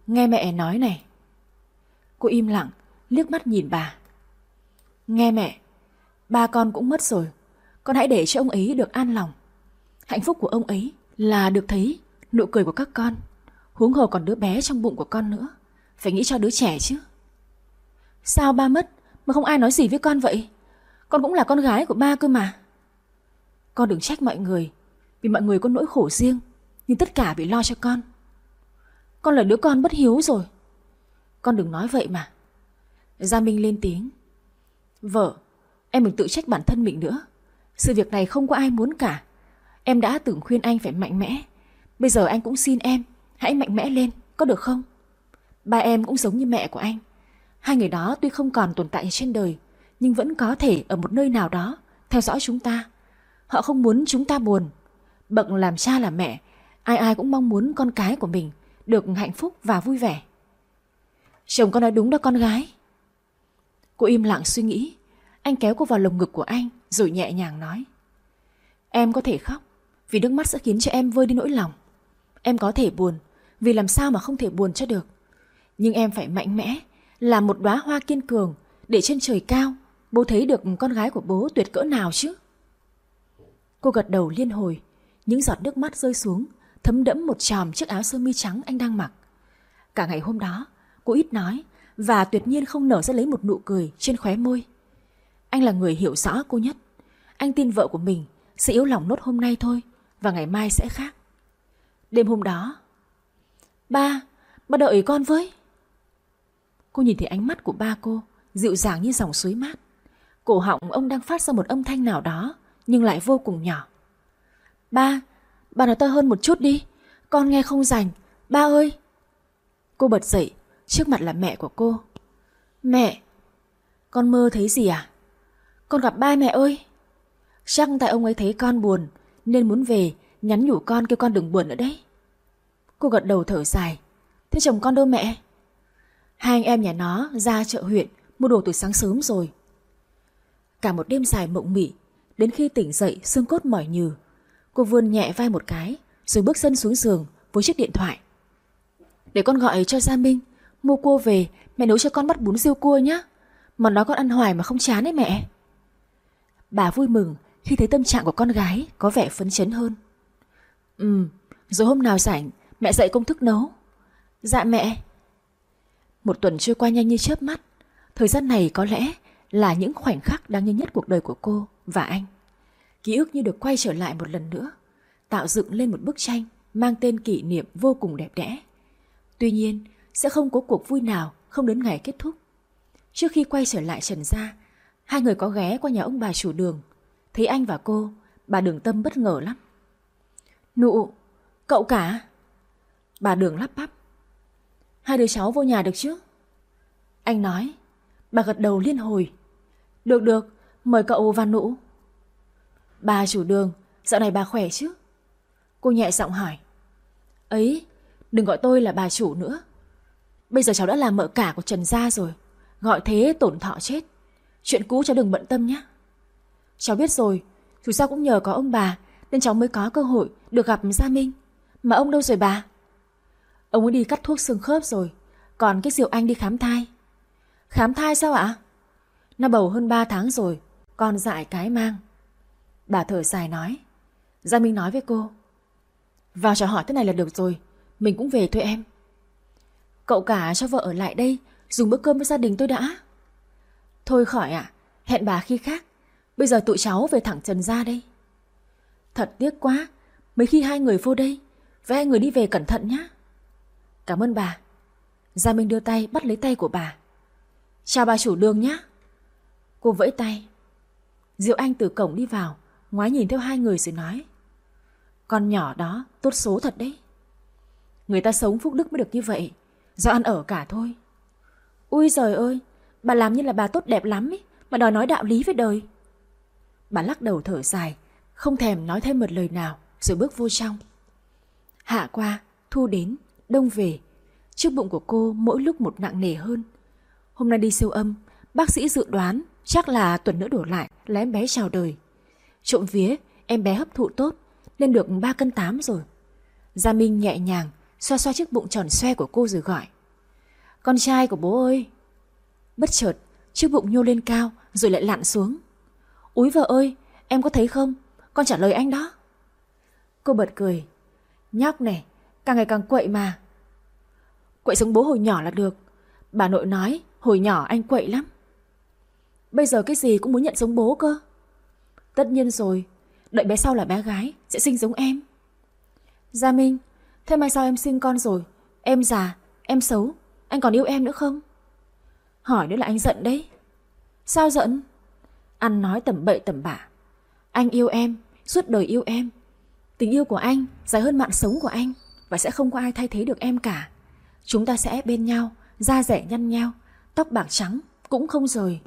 nghe mẹ nói này. Cô im lặng, liếc mắt nhìn bà. Nghe mẹ, ba con cũng mất rồi, con hãy để cho ông ấy được an lòng. Hạnh phúc của ông ấy là được thấy nụ cười của các con, huống hồ còn đứa bé trong bụng của con nữa. Phải nghĩ cho đứa trẻ chứ. Sao ba mất mà không ai nói gì với con vậy? Con cũng là con gái của ba cơ mà. Con đừng trách mọi người Vì mọi người có nỗi khổ riêng, Nhưng tất cả vì lo cho con. Con là đứa con bất hiếu rồi. Con đừng nói vậy mà. Gia Minh lên tiếng. Vợ, Em đừng tự trách bản thân mình nữa. Sự việc này không có ai muốn cả. Em đã từng khuyên anh phải mạnh mẽ. Bây giờ anh cũng xin em. Hãy mạnh mẽ lên, có được không? Ba em cũng giống như mẹ của anh. Hai người đó tuy không còn tồn tại trên đời Nhưng vẫn có thể ở một nơi nào đó Theo dõi chúng ta. Họ không muốn chúng ta buồn. Bận làm cha làm mẹ Ai ai cũng mong muốn con cái của mình Được hạnh phúc và vui vẻ. Chồng con nói đúng đó con gái. Cô im lặng suy nghĩ. Anh kéo cô vào lồng ngực của anh Rồi nhẹ nhàng nói. Em có thể khóc Vì nước mắt sẽ khiến cho em vơi đi nỗi lòng. Em có thể buồn vì làm sao mà không thể buồn cho được. Nhưng em phải mạnh mẽ, Là một đóa hoa kiên cường, Để trên trời cao, Bố thấy được con gái của bố tuyệt cỡ nào chứ? Cô gật đầu liên hồi, Những giọt nước mắt rơi xuống, Thấm đẫm một tròm chiếc áo sơ mi trắng anh đang mặc. Cả ngày hôm đó, Cô ít nói Và tuyệt nhiên không nở ra lấy một nụ cười trên khóe môi. Anh là người hiểu rõ cô nhất. Anh tin vợ của mình Sẽ yếu lòng nốt hôm nay thôi Và ngày mai sẽ khác. Đêm hôm đó Ba, ba đợi con với. Cô nhìn thấy ánh mắt của ba cô Dịu dàng như dòng suối mát. Cổ họng ông đang phát ra một âm thanh nào đó Nhưng lại vô cùng nhỏ. Ba, ba nói to hơn một chút đi Con nghe không rành. Ba ơi! Cô bật dậy Trước mặt là mẹ của cô. Mẹ Con mơ thấy gì à? Con gặp ba mẹ ơi! Chắc tại ông ấy thấy con buồn Nên muốn về Nhắn nhủ con kêu con đừng buồn nữa đấy. Cô gật đầu thở dài. Thế chồng con đâu mẹ? Hai anh em nhà nó ra chợ huyện Mua đồ từ sáng sớm rồi. Cả một đêm dài mộng mị Đến khi tỉnh dậy xương cốt mỏi nhừ Cô vươn nhẹ vai một cái Rồi bước chân xuống giường với chiếc điện thoại. Để con gọi cho Gia Minh Mua cua về Mẹ nấu cho con bắt bún riêu cua nhé Món đó con ăn hoài mà không chán đấy mẹ. Bà vui mừng khi thấy tâm trạng của con gái có vẻ phấn chấn hơn. Ừ, rồi hôm nào rảnh, mẹ dạy công thức nấu. Dạ mẹ. Một tuần trôi qua nhanh như chớp mắt. Thời gian này có lẽ là những khoảnh khắc đáng nhớ nhất cuộc đời của cô và anh. Ký ức như được quay trở lại một lần nữa, tạo dựng lên một bức tranh mang tên kỷ niệm vô cùng đẹp đẽ. Tuy nhiên, sẽ không có cuộc vui nào không đến ngày kết thúc. Trước khi quay trở lại Trần Gia, hai người có ghé qua nhà ông bà chủ đường. Thấy anh và cô, bà đường tâm bất ngờ lắm. Nụ, cậu cả? Bà đường lắp bắp. Hai đứa cháu vô nhà được chứ? Anh nói. Bà gật đầu liên hồi. Được được, mời cậu Văn nụ. Bà chủ đường, dạo này bà khỏe chứ? Cô nhẹ giọng hỏi. Ấy, đừng gọi tôi là bà chủ nữa. Bây giờ cháu đã là mợ cả của Trần Gia rồi. Gọi thế tổn thọ chết. Chuyện cũ cháu đừng bận tâm nhé. Cháu biết rồi, dù sao cũng nhờ có ông bà nên cháu mới có cơ hội được gặp Gia Minh. Mà ông đâu rồi bà? Ông ấy đi cắt thuốc xương khớp rồi, còn cái Diệu Anh đi khám thai. Khám thai sao ạ? Nó bầu hơn 3 tháng rồi, con dại cái mang. Bà thở dài nói. Gia Minh nói với cô. Vào chào hỏi thế này là được rồi, mình cũng về thôi em. Cậu cả cho vợ ở lại đây, dùng bữa cơm với gia đình tôi đã. Thôi khỏi ạ, hẹn bà khi khác. Bây giờ tụi cháu về thẳng Trần ra đây. Thật tiếc quá, mấy khi hai người vô đây, với hai người đi về cẩn thận nhé. Cảm ơn bà. Gia Minh đưa tay bắt lấy tay của bà. Chào bà chủ đường nhé. Cô vẫy tay. Diệu Anh từ cổng đi vào, ngoái nhìn theo hai người rồi nói. Con nhỏ đó tốt số thật đấy. Người ta sống phúc đức mới được như vậy, do ăn ở cả thôi. Ui giời ơi, bà làm như là bà tốt đẹp lắm ấy, mà đòi nói đạo lý với đời. Bà lắc đầu thở dài, không thèm nói thêm một lời nào, rồi bước vô trong. Hạ qua, thu đến, đông về. Trước bụng của cô mỗi lúc một nặng nề hơn. Hôm nay đi siêu âm, bác sĩ dự đoán chắc là tuần nữa đổ lại là em bé chào đời. Trộm vía, em bé hấp thụ tốt, lên được 3 cân 8 rồi. Gia Minh nhẹ nhàng, xoa xoa chiếc bụng tròn xoe của cô rồi gọi. Con trai của bố ơi! Bất chợt, chiếc bụng nhô lên cao rồi lại lặn xuống. Úi vợ ơi, em có thấy không? Con trả lời anh đó. Cô bật cười. Nhóc này, càng ngày càng quậy mà. Quậy giống bố hồi nhỏ là được. Bà nội nói hồi nhỏ anh quậy lắm. Bây giờ cái gì cũng muốn nhận giống bố cơ. Tất nhiên rồi, đợi bé sau là bé gái, sẽ sinh giống em. Gia Minh, thế mai sau em sinh con rồi, em già, em xấu, anh còn yêu em nữa không? Hỏi nữa là anh giận đấy. Sao giận? Anh nói tầm bậy tầm bạ. Anh yêu em, suốt đời yêu em. Tình yêu của anh dài hơn mạng sống của anh và sẽ không có ai thay thế được em cả. Chúng ta sẽ bên nhau, da rẻ nhăn nhau, tóc bạc trắng cũng không rời.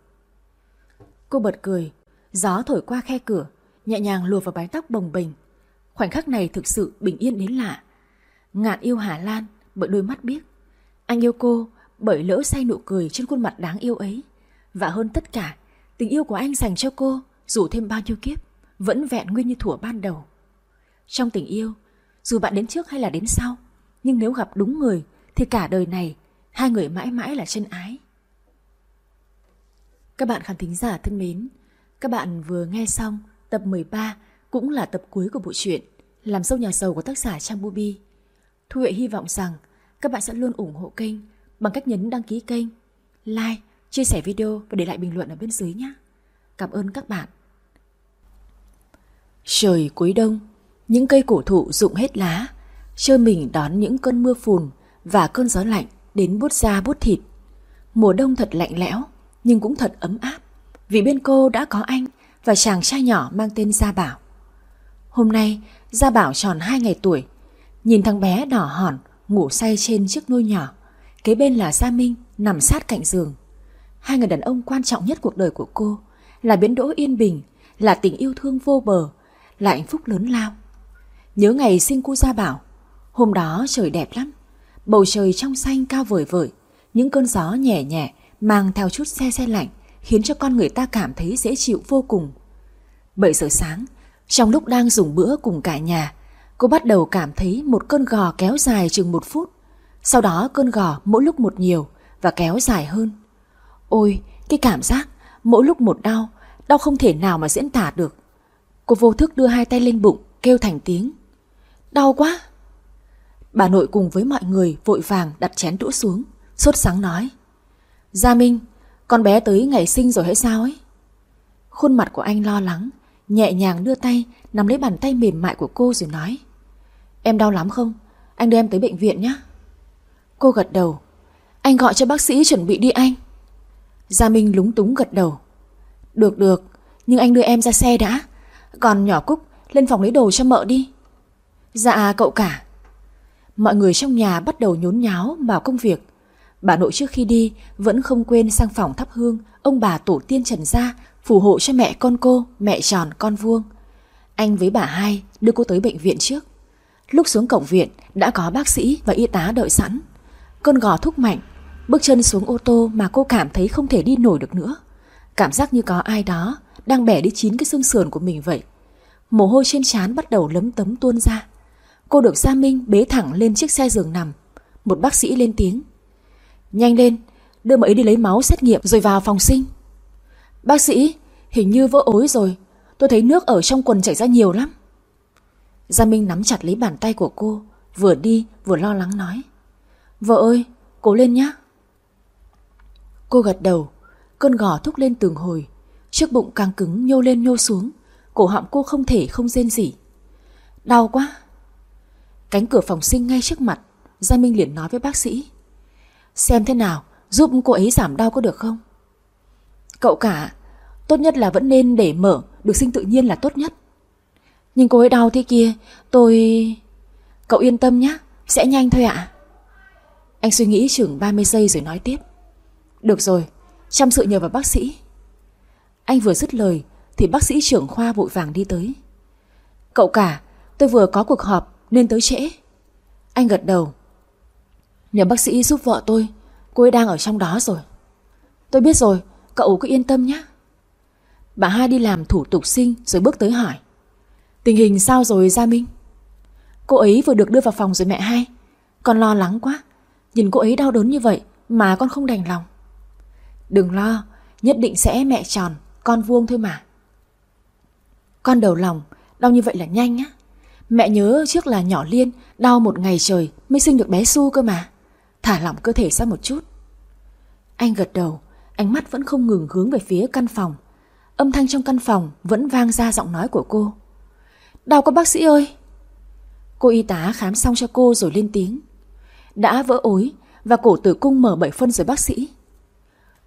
Cô bật cười, gió thổi qua khe cửa, nhẹ nhàng lùa vào mái tóc bồng bềnh. Khoảnh khắc này thực sự bình yên đến lạ. Ngạn yêu Hà Lan bởi đôi mắt biếc. Anh yêu cô bởi lỡ say nụ cười trên khuôn mặt đáng yêu ấy. Và hơn tất cả, tình yêu của anh dành cho cô dù thêm bao nhiêu kiếp vẫn vẹn nguyên như thuở ban đầu. Trong tình yêu, dù bạn đến trước hay là đến sau, nhưng nếu gặp đúng người thì cả đời này hai người mãi mãi là chân ái. Các bạn khán thính giả thân mến, các bạn vừa nghe xong tập 13 cũng là tập cuối của bộ truyện Làm sâu nhà giàu của tác giả Trang Bubi. Thu Huệ hy vọng rằng các bạn sẽ luôn ủng hộ kênh bằng cách nhấn đăng ký kênh, like, chia sẻ video và để lại bình luận ở bên dưới nhé. Cảm ơn các bạn. Trời cuối đông, những cây cổ thụ rụng hết lá, chơi mình đón những cơn mưa phùn và cơn gió lạnh đến bút da bút thịt. Mùa đông thật lạnh lẽo, nhưng cũng thật ấm áp, vì bên cô đã có anh và chàng trai nhỏ mang tên Gia Bảo. Hôm nay, Gia Bảo tròn hai ngày tuổi, nhìn thằng bé đỏ hòn ngủ say trên chiếc nôi nhỏ. Kế bên là Gia Minh nằm sát cạnh giường. Hai người đàn ông quan trọng nhất cuộc đời của cô là biến đỗ yên bình, là tình yêu thương vô bờ, là hạnh phúc lớn lao. Nhớ ngày sinh cô Gia Bảo, hôm đó trời đẹp lắm. Bầu trời trong xanh cao vời vời, những cơn gió nhẹ nhẹ mang theo chút xe xe lạnh khiến cho con người ta cảm thấy dễ chịu vô cùng. 7 giờ sáng, trong lúc đang dùng bữa cùng cả nhà, cô bắt đầu cảm thấy một cơn gò kéo dài chừng một phút. Sau đó cơn gò mỗi lúc một nhiều và kéo dài hơn. Ôi, cái cảm giác mỗi lúc một đau, đau không thể nào mà diễn tả được. Cô vô thức đưa hai tay lên bụng, kêu thành tiếng. Đau quá! Bà nội cùng với mọi người vội vàng đặt chén đũa xuống, sốt sáng nói. Gia Minh, con bé tới ngày sinh rồi hay sao ấy? Khuôn mặt của anh lo lắng, nhẹ nhàng đưa tay nắm lấy bàn tay mềm mại của cô rồi nói. Em đau lắm không? Anh đưa em tới bệnh viện nhé. Cô gật đầu. Anh gọi cho bác sĩ chuẩn bị đi anh. Gia Minh lúng túng gật đầu. Được được, nhưng anh đưa em ra xe đã. Còn nhỏ Cúc lên phòng lấy đồ cho mợ đi. Dạ cậu cả. Mọi người trong nhà bắt đầu nhốn nháo vào công việc. Bà nội trước khi đi vẫn không quên sang phòng thắp hương ông bà tổ tiên trần gia phù hộ cho mẹ con cô, mẹ tròn con vuông. Anh với bà hai đưa cô tới bệnh viện trước. Lúc xuống cổng viện đã có bác sĩ và y tá đợi sẵn. cơn gò thúc mạnh, bước chân xuống ô tô mà cô cảm thấy không thể đi nổi được nữa. Cảm giác như có ai đó đang bẻ đi chín cái xương sườn của mình vậy. Mồ hôi trên trán bắt đầu lấm tấm tuôn ra. Cô được Gia Minh bế thẳng lên chiếc xe giường nằm. Một bác sĩ lên tiếng. Nhanh lên, đưa mợ ấy đi lấy máu xét nghiệm rồi vào phòng sinh. Bác sĩ, hình như vỡ ối rồi. Tôi thấy nước ở trong quần chảy ra nhiều lắm. Gia Minh nắm chặt lấy bàn tay của cô, vừa đi vừa lo lắng nói. Vợ ơi, cố lên nhé. Cô gật đầu, cơn gò thúc lên từng hồi, chiếc bụng càng cứng nhô lên nhô xuống, cổ họng cô không thể không rên gì. Đau quá. Cánh cửa phòng sinh ngay trước mặt, Gia Minh liền nói với bác sĩ. Xem thế nào, giúp cô ấy giảm đau có được không? Cậu cả, tốt nhất là vẫn nên để mở, được sinh tự nhiên là tốt nhất. Nhưng cô ấy đau thế kia, tôi... Cậu yên tâm nhé, sẽ nhanh thôi ạ. Anh suy nghĩ chừng 30 giây rồi nói tiếp. Được rồi, chăm sự nhờ vào bác sĩ. Anh vừa dứt lời thì bác sĩ trưởng khoa vội vàng đi tới. Cậu cả, tôi vừa có cuộc họp nên tới trễ. Anh gật đầu. Nhờ bác sĩ giúp vợ tôi, cô ấy đang ở trong đó rồi. Tôi biết rồi, cậu cứ yên tâm nhé. Bà hai đi làm thủ tục sinh rồi bước tới hỏi. Tình hình sao rồi Gia Minh? Cô ấy vừa được đưa vào phòng rồi mẹ hai. Con lo lắng quá. Nhìn cô ấy đau đớn như vậy mà con không đành lòng. Đừng lo, nhất định sẽ mẹ tròn, con vuông thôi mà. Con đầu lòng, đau như vậy là nhanh á. Mẹ nhớ trước là nhỏ Liên đau một ngày trời mới sinh được bé Su cơ mà. Thả lỏng cơ thể ra một chút. Anh gật đầu, Ánh mắt vẫn không ngừng hướng về phía căn phòng. Âm thanh trong căn phòng vẫn vang ra giọng nói của cô. Đau quá bác sĩ ơi! Cô y tá khám xong cho cô rồi lên tiếng. Đã vỡ ối và cổ tử cung mở bảy phân rồi bác sĩ.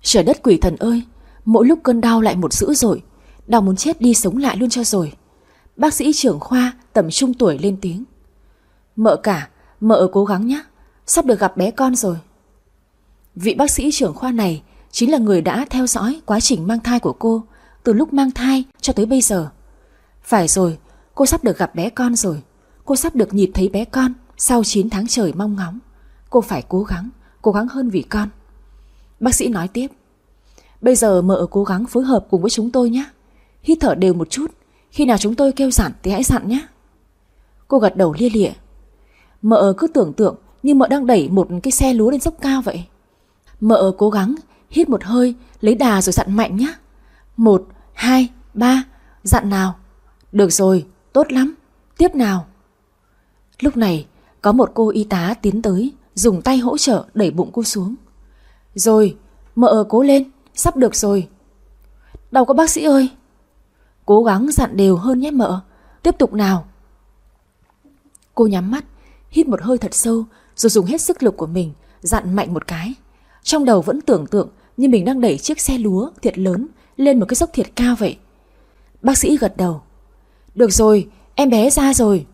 Trời đất quỷ thần ơi! Mỗi lúc cơn đau lại một dữ rồi. Đau muốn chết đi sống lại luôn cho rồi. Bác sĩ trưởng khoa tầm trung tuổi lên tiếng. Mợ cả, mợ cố gắng nhé. Sắp được gặp bé con rồi. Vị bác sĩ trưởng khoa này chính là người đã theo dõi quá trình mang thai của cô từ lúc mang thai cho tới bây giờ. Phải rồi, cô sắp được gặp bé con rồi. Cô sắp được nhìn thấy bé con sau 9 tháng trời mong ngóng. Cô phải cố gắng, cố gắng hơn vì con. Bác sĩ nói tiếp. Bây giờ mợ cố gắng phối hợp cùng với chúng tôi nhé. Hít thở đều một chút, khi nào chúng tôi kêu dặn thì hãy dặn nhé. Cô gật đầu lia lịa. Mợ cứ tưởng tượng như mợ đang đẩy một cái xe lúa lên dốc cao vậy. Mợ cố gắng hít một hơi, lấy đà rồi dặn mạnh nhé. Một, hai, ba, dặn nào. Được rồi, tốt lắm, tiếp nào. Lúc này, có một cô y tá tiến tới, dùng tay hỗ trợ đẩy bụng cô xuống. Rồi, mợ cố lên, sắp được rồi. Đau có bác sĩ ơi. Cố gắng dặn đều hơn nhé mợ, tiếp tục nào. Cô nhắm mắt, hít một hơi thật sâu, rồi dùng hết sức lực của mình, dặn mạnh một cái. Trong đầu vẫn tưởng tượng như mình đang đẩy chiếc xe lúa thiệt lớn lên một cái dốc thiệt cao vậy. Bác sĩ gật đầu. Được rồi, em bé ra rồi.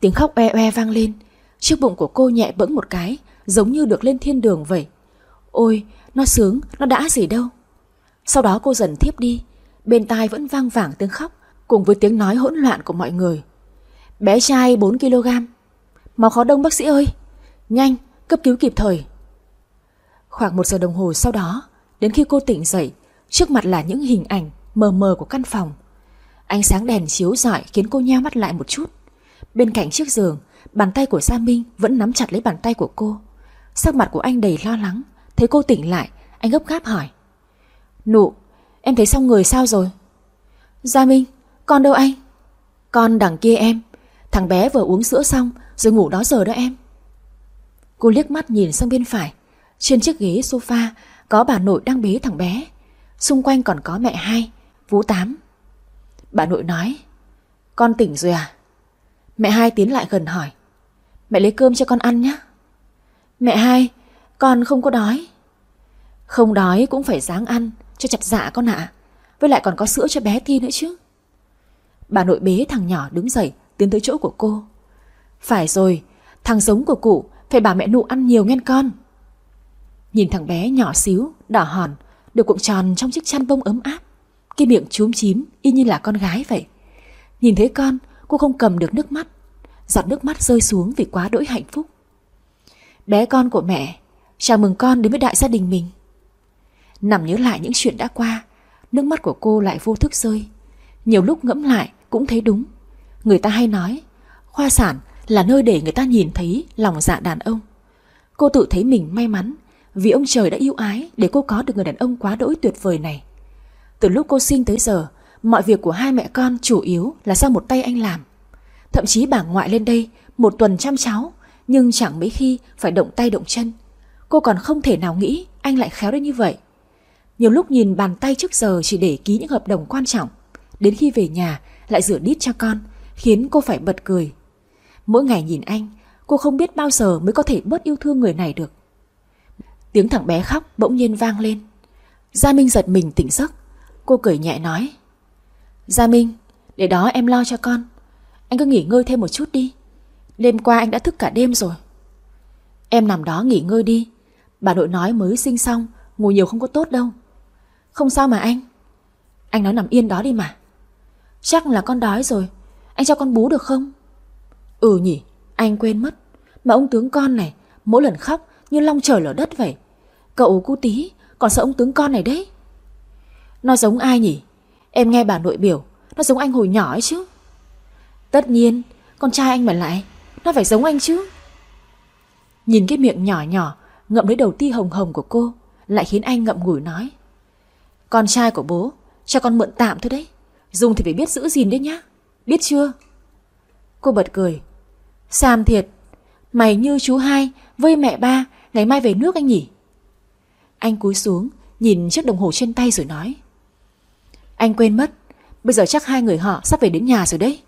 Tiếng khóc oe oe vang lên. Chiếc bụng của cô nhẹ bẫng một cái, giống như được lên thiên đường vậy. Ôi, nó sướng, nó đã gì đâu. Sau đó cô dần thiếp đi, bên tai vẫn vang vẳng tiếng khóc cùng với tiếng nói hỗn loạn của mọi người. Bé trai 4kg. Máu khó đông bác sĩ ơi. Nhanh, cấp cứu kịp thời. Khoảng một giờ đồng hồ sau đó, đến khi cô tỉnh dậy, trước mặt là những hình ảnh mờ mờ của căn phòng. Ánh sáng đèn chiếu rọi khiến cô nheo mắt lại một chút. Bên cạnh chiếc giường, bàn tay của Gia Minh vẫn nắm chặt lấy bàn tay của cô. Sắc mặt của anh đầy lo lắng, thấy cô tỉnh lại, anh gấp gáp hỏi. Nụ, em thấy xong người sao rồi? Gia Minh, con đâu anh? Con đằng kia em, thằng bé vừa uống sữa xong rồi ngủ đó giờ đó em. Cô liếc mắt nhìn sang bên phải, trên chiếc ghế sofa có bà nội đang bế thằng bé. Xung quanh còn có mẹ hai, Vũ Tám. Bà nội nói, con tỉnh rồi à? Mẹ hai tiến lại gần hỏi, mẹ lấy cơm cho con ăn nhé. Mẹ hai, con không có đói. Không đói cũng phải dáng ăn, cho chặt dạ con ạ. Với lại còn có sữa cho bé Thi nữa chứ. Bà nội bế thằng nhỏ đứng dậy, tiến tới chỗ của cô. Phải rồi, thằng giống của cụ phải bà mẹ nụ ăn nhiều nghe con. Nhìn thằng bé nhỏ xíu, đỏ hòn, được cuộn tròn trong chiếc chăn bông ấm áp. Cái miệng chúm chím y như là con gái vậy. Nhìn thấy con, cô không cầm được nước mắt. Giọt nước mắt rơi xuống vì quá đỗi hạnh phúc. Bé con của mẹ, chào mừng con đến với đại gia đình mình. Nằm nhớ lại những chuyện đã qua, nước mắt của cô lại vô thức rơi. Nhiều lúc ngẫm lại cũng thấy đúng. Người ta hay nói, khoa sản là nơi để người ta nhìn thấy lòng dạ đàn ông. Cô tự thấy mình may mắn vì ông trời đã yêu ái để cô có được người đàn ông quá đỗi tuyệt vời này. Từ lúc cô sinh tới giờ, mọi việc của hai mẹ con chủ yếu là do một tay anh làm. Thậm chí bà ngoại lên đây một tuần chăm cháu, nhưng chẳng mấy khi phải động tay động chân. Cô còn không thể nào nghĩ anh lại khéo đến như vậy. Nhiều lúc nhìn bàn tay trước giờ chỉ để ký những hợp đồng quan trọng, đến khi về nhà lại rửa đít cho con, khiến cô phải bật cười. Mỗi ngày nhìn anh, cô không biết bao giờ mới có thể bớt yêu thương người này được. Tiếng thằng bé khóc bỗng nhiên vang lên. Gia Minh giật mình tỉnh giấc. Cô cười nhẹ nói. Gia Minh, để đó em lo cho con. Anh cứ nghỉ ngơi thêm một chút đi. Đêm qua anh đã thức cả đêm rồi. Em nằm đó nghỉ ngơi đi. Bà nội nói mới sinh xong, ngủ nhiều không có tốt đâu. Không sao mà anh. Anh nói nằm yên đó đi mà. Chắc là con đói rồi. Anh cho con bú được không? Ừ nhỉ, anh quên mất. Mà ông tướng con này, mỗi lần khóc như long trời lở đất vậy. Cậu cu tí còn sợ ông tướng con này đấy. Nó giống ai nhỉ? Em nghe bà nội biểu, nó giống anh hồi nhỏ ấy chứ. Tất nhiên, con trai anh mà lại, nó phải giống anh chứ. Nhìn cái miệng nhỏ nhỏ, ngậm lấy đầu ti hồng hồng của cô, lại khiến anh ngậm ngùi nói. Con trai của bố, cho con mượn tạm thôi đấy. Dùng thì phải biết giữ gìn đấy nhá. Biết chưa? Cô bật cười. Sam thiệt, mày như chú hai với mẹ ba ngày mai về nước anh nhỉ? Anh cúi xuống, nhìn chiếc đồng hồ trên tay rồi nói. Anh quên mất, bây giờ chắc hai người họ sắp về đến nhà rồi đấy.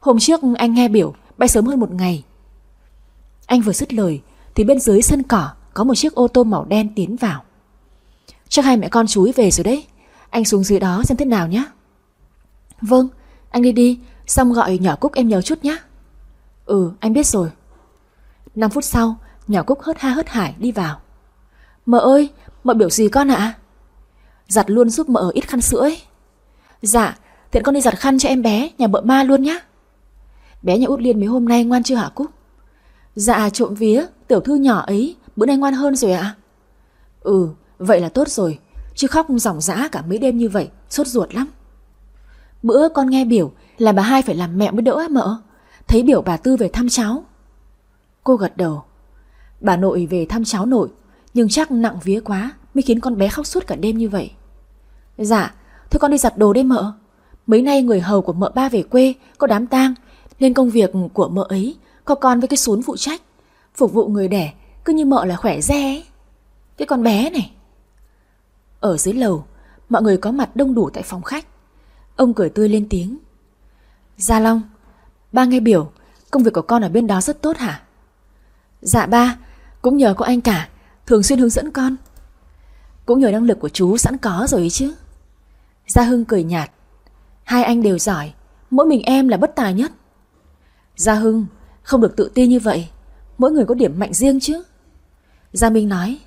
Hôm trước anh nghe biểu bay sớm hơn một ngày. Anh vừa dứt lời thì bên dưới sân cỏ có một chiếc ô tô màu đen tiến vào. Chắc hai mẹ con chú ý về rồi đấy. Anh xuống dưới đó xem thế nào nhé. Vâng, anh đi đi, xong gọi nhỏ Cúc em nhớ chút nhé. Ừ, anh biết rồi. 5 phút sau, nhỏ Cúc hớt ha hớt hải đi vào. Mợ ơi, mợ biểu gì con ạ? Giặt luôn giúp mợ ít khăn sữa ấy. Dạ, tiện con đi giặt khăn cho em bé, nhà mợ ma luôn nhá. Bé nhà út liên mấy hôm nay ngoan chưa hả Cúc? Dạ trộm vía, tiểu thư nhỏ ấy, bữa nay ngoan hơn rồi ạ. Ừ, vậy là tốt rồi, chứ khóc ròng rã cả mấy đêm như vậy, sốt ruột lắm. Bữa con nghe biểu là bà hai phải làm mẹ mới đỡ mợ. Thấy biểu bà Tư về thăm cháu. Cô gật đầu. Bà nội về thăm cháu nội, nhưng chắc nặng vía quá mới khiến con bé khóc suốt cả đêm như vậy. Dạ, thôi con đi giặt đồ đây mợ. Mấy nay người hầu của mợ ba về quê, có đám tang, nên công việc của mợ ấy có con với cái xuống phụ trách. Phục vụ người đẻ, cứ như mợ là khỏe re ấy. Cái con bé này. Ở dưới lầu, mọi người có mặt đông đủ tại phòng khách. Ông cười tươi lên tiếng. Gia Long, ba nghe biểu, công việc của con ở bên đó rất tốt hả? Dạ ba, cũng nhờ có anh cả, thường xuyên hướng dẫn con. Cũng nhờ năng lực của chú sẵn có rồi ấy chứ. Gia Hưng cười nhạt. Hai anh đều giỏi, mỗi mình em là bất tài nhất. Gia Hưng, không được tự ti như vậy, mỗi người có điểm mạnh riêng chứ. Gia Minh nói.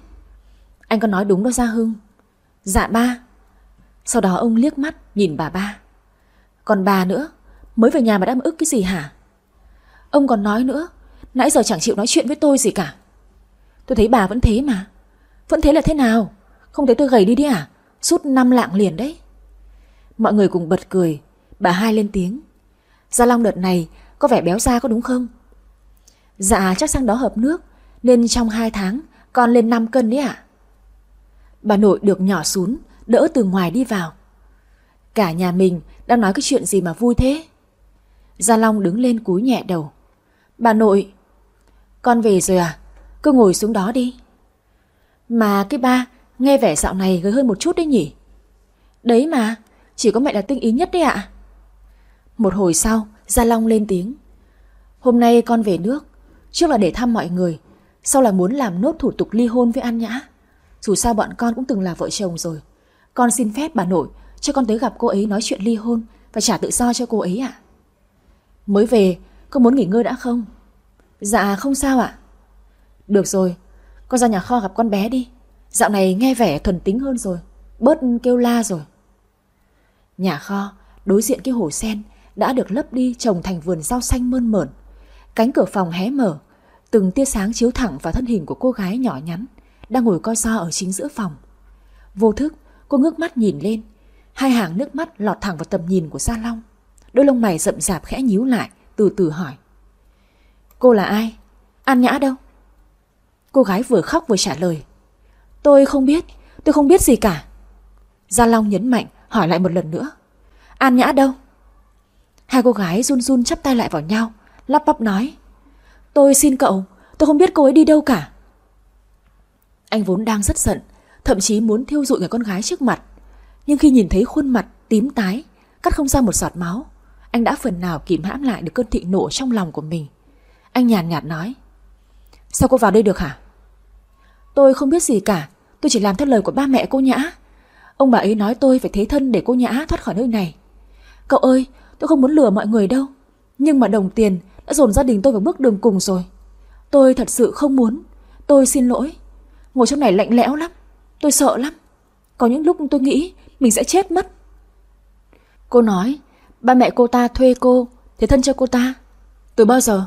Anh có nói đúng đó Gia Hưng. Dạ ba. Sau đó ông liếc mắt nhìn bà ba. Còn bà nữa, mới về nhà mà đang ức cái gì hả? Ông còn nói nữa, nãy giờ chẳng chịu nói chuyện với tôi gì cả. Tôi thấy bà vẫn thế mà. Vẫn thế là thế nào? Không thấy tôi gầy đi đi à? Sút năm lạng liền đấy. Mọi người cùng bật cười, bà hai lên tiếng. Gia Long đợt này có vẻ béo da có đúng không? Dạ chắc sang đó hợp nước, nên trong 2 tháng con lên 5 cân đấy ạ. Bà nội được nhỏ xuống, đỡ từ ngoài đi vào. Cả nhà mình đang nói cái chuyện gì mà vui thế? Gia Long đứng lên cúi nhẹ đầu. Bà nội, con về rồi à? Cứ ngồi xuống đó đi. Mà cái ba, nghe vẻ dạo này gầy hơn một chút đấy nhỉ? Đấy mà, chỉ có mẹ là tinh ý nhất đấy ạ. Một hồi sau, Gia Long lên tiếng. Hôm nay con về nước, trước là để thăm mọi người, sau là muốn làm nốt thủ tục ly hôn với An Nhã. Dù sao bọn con cũng từng là vợ chồng rồi. Con xin phép bà nội cho con tới gặp cô ấy nói chuyện ly hôn và trả tự do cho cô ấy ạ. Mới về, con muốn nghỉ ngơi đã không? Dạ không sao ạ. Được rồi, con ra nhà kho gặp con bé đi. Dạo này nghe vẻ thuần tính hơn rồi, bớt kêu la rồi. Nhà kho, đối diện cái hồ sen đã được lấp đi trồng thành vườn rau xanh mơn mởn. Cánh cửa phòng hé mở, từng tia sáng chiếu thẳng vào thân hình của cô gái nhỏ nhắn đang ngồi co so ở chính giữa phòng. Vô thức, cô ngước mắt nhìn lên, hai hàng nước mắt lọt thẳng vào tầm nhìn của Gia Long. Đôi lông mày rậm rạp khẽ nhíu lại, từ từ hỏi. Cô là ai? An Nhã đâu? Cô gái vừa khóc vừa trả lời. Tôi không biết, tôi không biết gì cả. Gia Long nhấn mạnh, hỏi lại một lần nữa. An Nhã đâu? Hai cô gái run run chắp tay lại vào nhau, lắp bắp nói. Tôi xin cậu, tôi không biết cô ấy đi đâu cả. Anh vốn đang rất giận, thậm chí muốn thiêu dụi người con gái trước mặt. Nhưng khi nhìn thấy khuôn mặt tím tái, cắt không ra một giọt máu, anh đã phần nào kìm hãm lại được cơn thịnh nộ trong lòng của mình. Anh nhàn nhạt nói. Sao cô vào đây được hả? Tôi không biết gì cả, tôi chỉ làm theo lời của ba mẹ cô Nhã. Ông bà ấy nói tôi phải thế thân để cô Nhã thoát khỏi nơi này. Cậu ơi, tôi không muốn lừa mọi người đâu. Nhưng mà đồng tiền đã dồn gia đình tôi vào bước đường cùng rồi. Tôi thật sự không muốn. Tôi xin lỗi. Ngồi trong này lạnh lẽo lắm. Tôi sợ lắm. Có những lúc tôi nghĩ mình sẽ chết mất. Cô nói, ba mẹ cô ta thuê cô, thế thân cho cô ta. Từ bao giờ?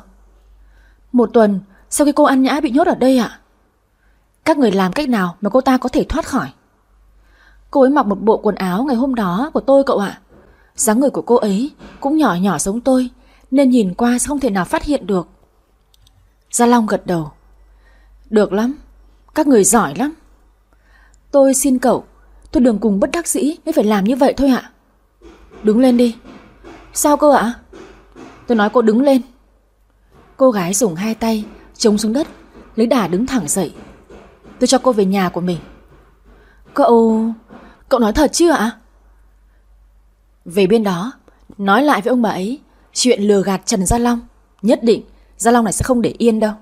Một tuần sau khi cô ăn nhã bị nhốt ở đây ạ. Các người làm cách nào mà cô ta có thể thoát khỏi? Cô ấy mặc một bộ quần áo ngày hôm đó của tôi cậu ạ. dáng người của cô ấy cũng nhỏ nhỏ giống tôi, nên nhìn qua không thể nào phát hiện được. Gia Long gật đầu. Được lắm, các người giỏi lắm. Tôi xin cậu, tôi đường cùng bất đắc dĩ mới phải làm như vậy thôi ạ. Đứng lên đi. Sao cơ ạ? Tôi nói cô đứng lên. Cô gái dùng hai tay chống xuống đất, lấy đà đứng thẳng dậy. Tôi cho cô về nhà của mình. Cậu... cậu nói thật chứ ạ? Về bên đó, nói lại với ông bà ấy chuyện lừa gạt Trần Gia Long. Nhất định Gia Long này sẽ không để yên đâu.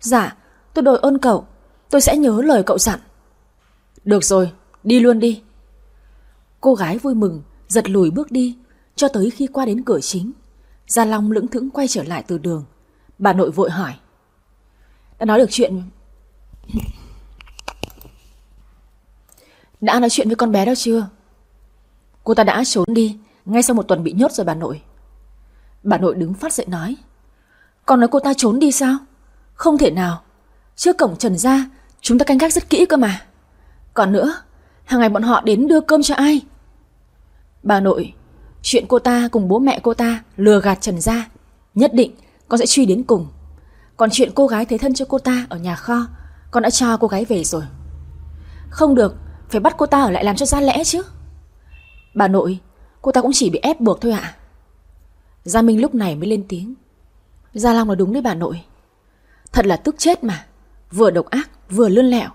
Dạ, tôi đội ơn cậu, tôi sẽ nhớ lời cậu dặn. Được rồi, đi luôn đi. Cô gái vui mừng, giật lùi bước đi, cho tới khi qua đến cửa chính. Gia Long lững thững quay trở lại từ đường. Bà nội vội hỏi. Đã nói được chuyện... Đã nói chuyện với con bé đó chưa? Cô ta đã trốn đi, ngay sau một tuần bị nhốt rồi bà nội. Bà nội đứng phát dậy nói. Con nói cô ta trốn đi sao? Không thể nào. Trước cổng trần ra, chúng ta canh gác rất kỹ cơ mà. Còn nữa, hàng ngày bọn họ đến đưa cơm cho ai? Bà nội, chuyện cô ta cùng bố mẹ cô ta lừa gạt Trần ra, nhất định con sẽ truy đến cùng. Còn chuyện cô gái thế thân cho cô ta ở nhà kho, con đã cho cô gái về rồi. Không được, phải bắt cô ta ở lại làm cho ra lẽ chứ. Bà nội, cô ta cũng chỉ bị ép buộc thôi ạ. Gia Minh lúc này mới lên tiếng. Gia Long nói đúng đấy bà nội. Thật là tức chết mà, vừa độc ác, vừa lươn lẹo.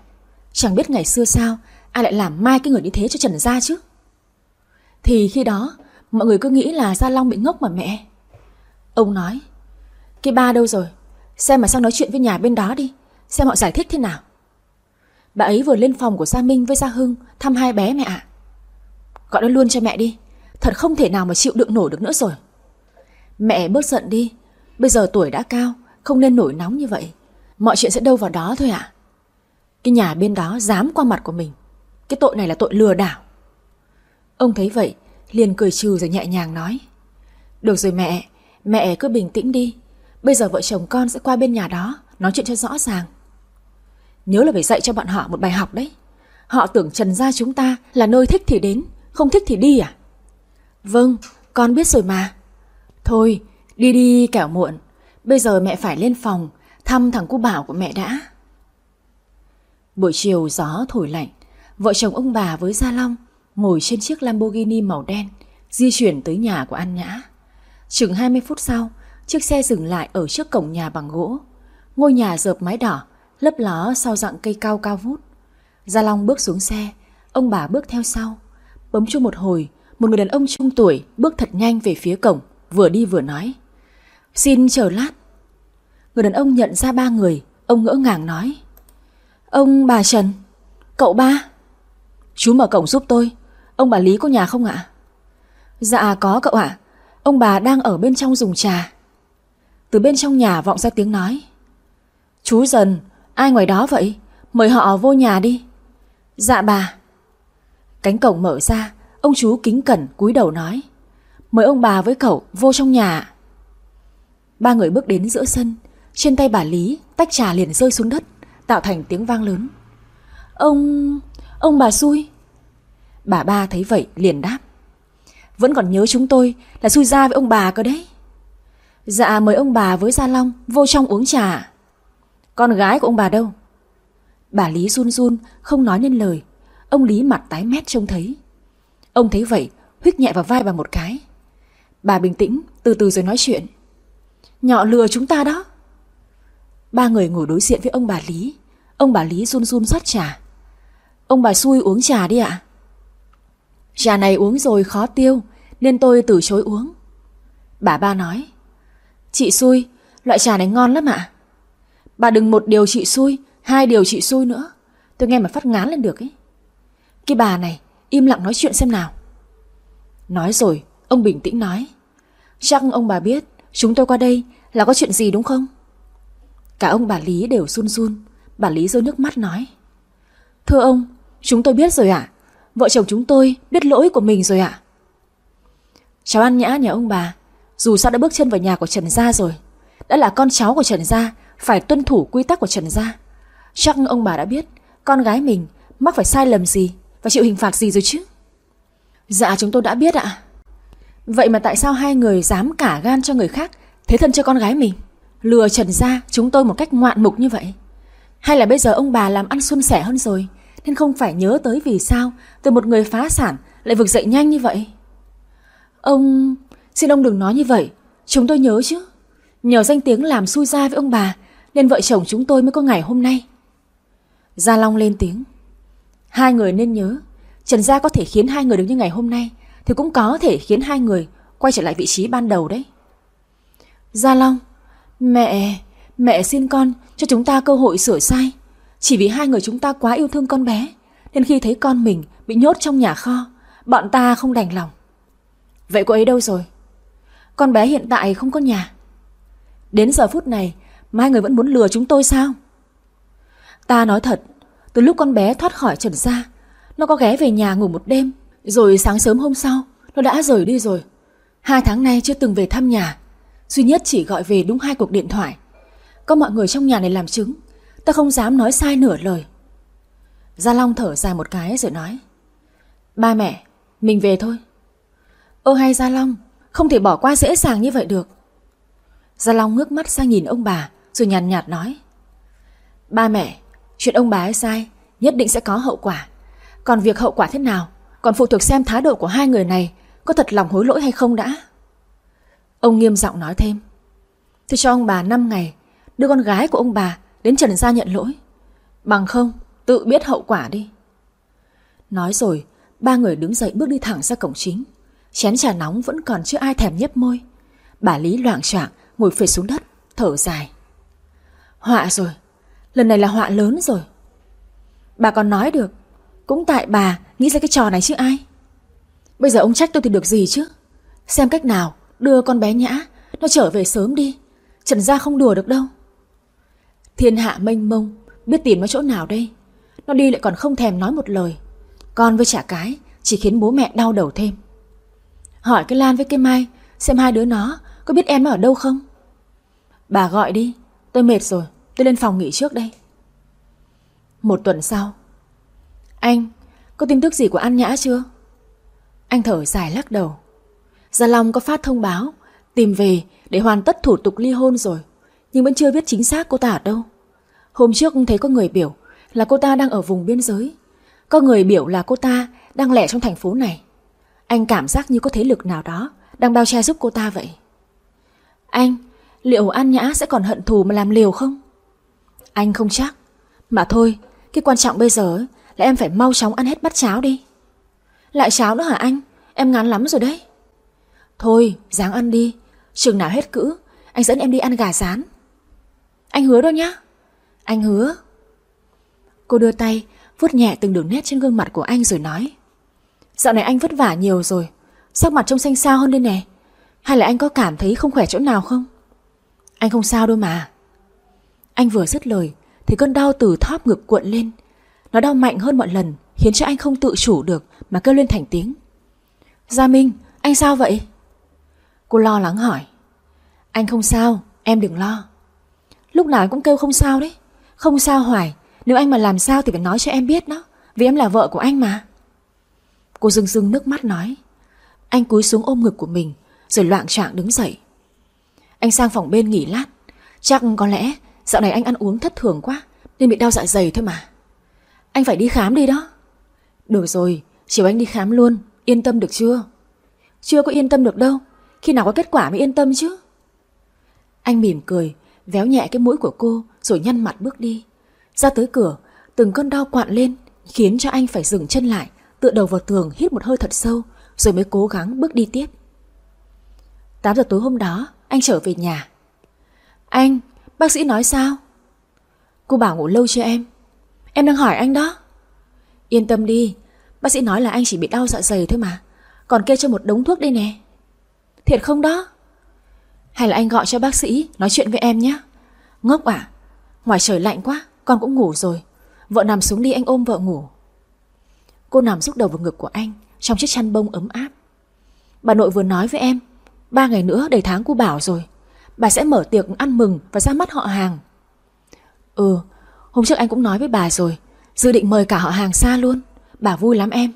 Chẳng biết ngày xưa sao, ai lại làm mai cái người như thế cho Trần Gia chứ. Thì khi đó, mọi người cứ nghĩ là Gia Long bị ngốc mà mẹ. Ông nói, cái ba đâu rồi, xem mà sang nói chuyện với nhà bên đó đi, xem họ giải thích thế nào. Bà ấy vừa lên phòng của Gia Minh với Gia Hưng thăm hai bé mẹ ạ. Gọi nó luôn cho mẹ đi, thật không thể nào mà chịu đựng nổi được nữa rồi. Mẹ bớt giận đi, bây giờ tuổi đã cao, không nên nổi nóng như vậy. Mọi chuyện sẽ đâu vào đó thôi ạ. Cái nhà bên đó dám qua mặt của mình. Cái tội này là tội lừa đảo. Ông thấy vậy, liền cười trừ rồi nhẹ nhàng nói. Được rồi mẹ, mẹ cứ bình tĩnh đi. Bây giờ vợ chồng con sẽ qua bên nhà đó, nói chuyện cho rõ ràng. Nhớ là phải dạy cho bọn họ một bài học đấy. Họ tưởng trần gia chúng ta là nơi thích thì đến, không thích thì đi à? Vâng, con biết rồi mà. Thôi, đi đi kẻo muộn. Bây giờ mẹ phải lên phòng, thăm thằng cu bảo của mẹ đã. Buổi chiều gió thổi lạnh, vợ chồng ông bà với Gia Long ngồi trên chiếc Lamborghini màu đen, di chuyển tới nhà của An Nhã. Chừng 20 phút sau, chiếc xe dừng lại ở trước cổng nhà bằng gỗ. Ngôi nhà dợp mái đỏ, lấp ló sau dạng cây cao cao vút. Gia Long bước xuống xe, ông bà bước theo sau. Bấm chuông một hồi, một người đàn ông trung tuổi bước thật nhanh về phía cổng, vừa đi vừa nói. Xin chờ lát. Người đàn ông nhận ra ba người, ông ngỡ ngàng nói. Ông bà Trần, cậu ba. Chú mở cổng giúp tôi, ông bà Lý có nhà không ạ? Dạ có cậu ạ, ông bà đang ở bên trong dùng trà. Từ bên trong nhà vọng ra tiếng nói. Chú dần, ai ngoài đó vậy? Mời họ vô nhà đi. Dạ bà. Cánh cổng mở ra, ông chú kính cẩn cúi đầu nói. Mời ông bà với cậu vô trong nhà. Ba người bước đến giữa sân, trên tay bà Lý, tách trà liền rơi xuống đất, tạo thành tiếng vang lớn. Ông... ông bà xui. Bà ba thấy vậy liền đáp. Vẫn còn nhớ chúng tôi là xui ra với ông bà cơ đấy. Dạ mời ông bà với Gia Long vô trong uống trà. Con gái của ông bà đâu? Bà Lý run run, không nói nên lời. Ông Lý mặt tái mét trông thấy. Ông thấy vậy, huyết nhẹ vào vai bà một cái. Bà bình tĩnh, từ từ rồi nói chuyện. Nhọ lừa chúng ta đó. Ba người ngồi đối diện với ông bà Lý. Ông bà Lý run run rót trà. Ông bà xui uống trà đi ạ. Trà này uống rồi khó tiêu, nên tôi từ chối uống. Bà ba nói. Chị xui, loại trà này ngon lắm ạ. Bà đừng một điều chị xui, hai điều chị xui nữa. Tôi nghe mà phát ngán lên được ấy. Cái bà này, im lặng nói chuyện xem nào. Nói rồi, ông bình tĩnh nói. Chắc ông bà biết, chúng tôi qua đây là có chuyện gì đúng không? Cả ông bà Lý đều run run, bà Lý rơi nước mắt nói. Thưa ông, chúng tôi biết rồi ạ. Vợ chồng chúng tôi biết lỗi của mình rồi ạ. Cháu ăn nhã nhà ông bà, dù sao đã bước chân vào nhà của Trần Gia rồi. Đã là con cháu của Trần Gia, phải tuân thủ quy tắc của Trần Gia. Chắc ông bà đã biết con gái mình mắc phải sai lầm gì và chịu hình phạt gì rồi chứ. Dạ chúng tôi đã biết ạ. Vậy mà tại sao hai người dám cả gan cho người khác thế thân cho con gái mình? Lừa Trần Gia chúng tôi một cách ngoạn mục như vậy? Hay là bây giờ ông bà làm ăn xuân sẻ hơn rồi nên không phải nhớ tới vì sao từ một người phá sản lại vực dậy nhanh như vậy? Ông... Xin ông đừng nói như vậy, chúng tôi nhớ chứ. Nhờ danh tiếng làm xui ra với ông bà nên vợ chồng chúng tôi mới có ngày hôm nay. Gia Long lên tiếng. Hai người nên nhớ, Trần Gia có thể khiến hai người được như ngày hôm nay, thì cũng có thể khiến hai người quay trở lại vị trí ban đầu đấy. Gia Long, mẹ, mẹ xin con cho chúng ta cơ hội sửa sai. Chỉ vì hai người chúng ta quá yêu thương con bé, nên khi thấy con mình bị nhốt trong nhà kho, bọn ta không đành lòng. Vậy cô ấy đâu rồi? Con bé hiện tại không có nhà. Đến giờ phút này mai hai người vẫn muốn lừa chúng tôi sao? Ta nói thật, từ lúc con bé thoát khỏi trần gia, nó có ghé về nhà ngủ một đêm, rồi sáng sớm hôm sau, nó đã rời đi rồi. Hai tháng nay chưa từng về thăm nhà, duy nhất chỉ gọi về đúng hai cuộc điện thoại. Có mọi người trong nhà này làm chứng, ta không dám nói sai nửa lời. Gia Long thở dài một cái rồi nói Ba mẹ, mình về thôi. Ô hay Gia Long, không thể bỏ qua dễ dàng như vậy được. Gia Long ngước mắt sang nhìn ông bà rồi nhàn nhạt, nhạt nói Ba mẹ, chuyện ông bà ấy sai nhất định sẽ có hậu quả. Còn việc hậu quả thế nào còn phụ thuộc xem thái độ của hai người này có thật lòng hối lỗi hay không đã. Ông nghiêm giọng nói thêm Tôi cho ông bà 5 ngày đưa con gái của ông bà đến Trần Gia nhận lỗi. Bằng không, tự biết hậu quả đi. Nói rồi, ba người đứng dậy bước đi thẳng ra cổng chính. Chén trà nóng vẫn còn chưa ai thèm nhấp môi. Bà Lý loạn choạng ngồi phịch xuống đất, thở dài. Họa rồi, lần này là họa lớn rồi. Bà còn nói được, cũng tại bà nghĩ ra cái trò này chứ ai. Bây giờ ông trách tôi thì được gì chứ? Xem cách nào đưa con bé nhã, nó trở về sớm đi. Trần gia không đùa được đâu. Thiên hạ mênh mông, biết tìm nó chỗ nào đây? Nó đi lại còn không thèm nói một lời. Con với trả cái chỉ khiến bố mẹ đau đầu thêm. Hỏi cái Lan với cái Mai xem hai đứa nó có biết em nó ở đâu không? Bà gọi đi, tôi mệt rồi, tôi lên phòng nghỉ trước đây. Một tuần sau Anh, có tin tức gì của An Nhã chưa? Anh thở dài lắc đầu Gia Long có phát thông báo, Tìm về để hoàn tất thủ tục ly hôn rồi, Nhưng vẫn chưa biết chính xác cô ta ở đâu. Hôm trước thấy có người biểu Là cô ta đang ở vùng biên giới. Có người biểu là cô ta đang lẻ trong thành phố này. Anh cảm giác như có thế lực nào đó Đang bao che giúp cô ta vậy. Anh, Liệu An Nhã sẽ còn hận thù mà làm liều không? Anh không chắc. Mà thôi, Cái quan trọng bây giờ là em phải mau chóng ăn hết bát cháo đi. Lại cháo nữa hả anh? Em ngán lắm rồi đấy. Thôi dáng ăn đi. Chừng nào hết cữ Anh dẫn em đi ăn gà rán. Anh hứa đâu nhá? Anh hứa. Cô đưa tay vuốt nhẹ từng đường nét trên gương mặt của anh rồi nói. Dạo này anh vất vả nhiều rồi. Sắc mặt trông xanh xao hơn đây nè. Hay là anh có cảm thấy không khỏe chỗ nào không? Anh không sao đâu mà. Anh vừa dứt lời Thì cơn đau từ thóp ngực cuộn lên. Nó đau mạnh hơn mọi lần Khiến cho anh không tự chủ được Mà kêu lên thành tiếng. Gia Minh, anh sao vậy? Cô lo lắng hỏi. Anh không sao, em đừng lo. Lúc nào cũng kêu không sao đấy. Không sao hoài Nếu anh mà làm sao thì phải nói cho em biết đó. Vì em là vợ của anh mà. Cô rưng rưng nước mắt nói. Anh cúi xuống ôm ngực của mình Rồi loạn trạng đứng dậy. Anh sang phòng bên nghỉ lát. Chắc có lẽ dạo này anh ăn uống thất thường quá Nên bị đau dạ dày thôi mà. Anh phải đi khám đi đó. Được rồi, chiều anh đi khám luôn. Yên tâm được chưa? Chưa có yên tâm được đâu. Khi nào có kết quả mới yên tâm chứ? Anh mỉm cười Véo nhẹ cái mũi của cô Rồi nhăn mặt bước đi. Ra tới cửa Từng cơn đau quặn lên Khiến cho anh phải dừng chân lại Tựa đầu vào tường hít một hơi thật sâu Rồi mới cố gắng bước đi tiếp. 8 giờ tối hôm đó Anh trở về nhà. Anh, bác sĩ nói sao? Cô bảo ngủ lâu chưa em? Em đang hỏi anh đó. Yên tâm đi Bác sĩ nói là anh chỉ bị đau dạ dày thôi mà. Còn kê cho một đống thuốc đây nè. Thiệt không đó? Hay là anh gọi cho bác sĩ, Nói chuyện với em nhé. Ngốc à Ngoài trời lạnh quá, Con cũng ngủ rồi. Vợ nằm xuống đi, anh ôm vợ ngủ. Cô nằm rút đầu vào ngực của anh, Trong chiếc chăn bông ấm áp. Bà nội vừa nói với em, Ba ngày nữa, đầy tháng cô bảo rồi. Bà sẽ mở tiệc ăn mừng và ra mắt họ hàng. Ừ Hôm trước anh cũng nói với bà rồi, Dự định mời cả họ hàng xa luôn. Bà vui lắm em.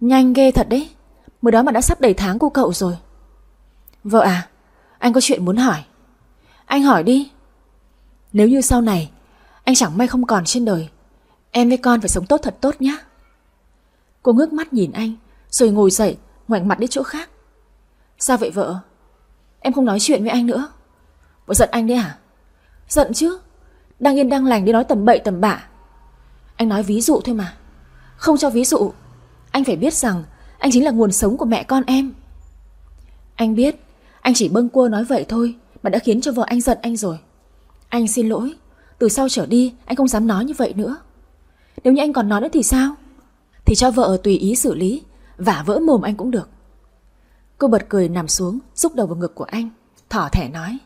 Nhanh ghê thật đấy, Mới đó mà đã sắp đầy tháng của cậu rồi. Vợ à Anh có chuyện muốn hỏi. Anh hỏi đi. Nếu như sau này, Anh chẳng may không còn trên đời, Em với con phải sống tốt thật tốt nhé Cô ngước mắt nhìn anh, Rồi ngồi dậy, ngoảnh mặt đi chỗ khác. Sao vậy vợ? Em không nói chuyện với anh nữa. Vợ giận anh đấy à Giận chứ, Đang yên đang lành đi nói tầm bậy tầm bạ. Anh nói ví dụ thôi mà. Không cho ví dụ, Anh phải biết rằng Anh chính là nguồn sống của mẹ con em. Anh biết anh chỉ bâng quơ nói vậy thôi Mà đã khiến cho vợ anh giận anh rồi. Anh xin lỗi, Từ sau trở đi anh không dám nói như vậy nữa. Nếu như anh còn nói nữa thì sao? Thì cho vợ tùy ý xử lý, Vả vỡ mồm anh cũng được. Cô bật cười nằm xuống Rúc đầu vào ngực của anh, Thỏ thẻ nói,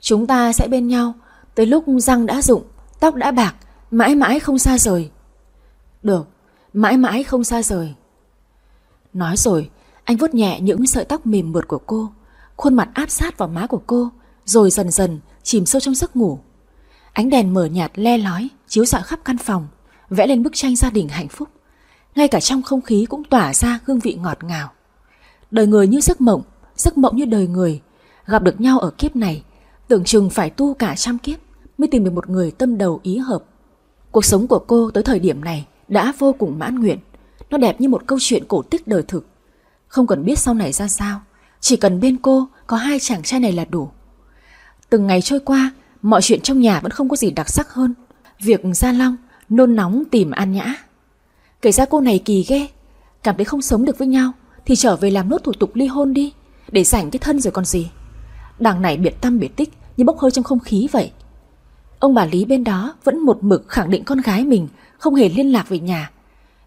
Chúng ta sẽ bên nhau, Tới lúc răng đã rụng, Tóc đã bạc, Mãi mãi không xa rời. Được, Mãi mãi không xa rời. Nói rồi, Anh vuốt nhẹ những sợi tóc mềm mượt của cô Khuôn mặt áp sát vào má của cô, Rồi dần dần chìm sâu trong giấc ngủ. Ánh đèn mở nhạt le lói, Chiếu rọi khắp căn phòng, Vẽ lên bức tranh gia đình hạnh phúc. Ngay cả trong không khí cũng tỏa ra hương vị ngọt ngào. Đời người như giấc mộng Giấc mộng như đời người. Gặp được nhau ở kiếp này, Tưởng chừng phải tu cả trăm kiếp Mới tìm được một người tâm đầu ý hợp. Cuộc sống của cô tới thời điểm này Đã vô cùng mãn nguyện. Nó đẹp như một câu chuyện cổ tích đời thực. Không cần biết sau này ra sao chỉ cần bên cô có hai chàng trai này là đủ. Từng ngày trôi qua, Mọi chuyện trong nhà vẫn không có gì đặc sắc hơn. Việc Gia Long nôn nóng tìm An Nhã. Kể ra cô này kỳ ghê, Cảm thấy không sống được với nhau, Thì trở về làm nốt thủ tục ly hôn đi, Để rảnh cái thân rồi còn gì. Đằng này biệt tâm biệt tích, Như bốc hơi trong không khí vậy. Ông bà Lý bên đó vẫn một mực khẳng định con gái mình Không hề liên lạc về nhà.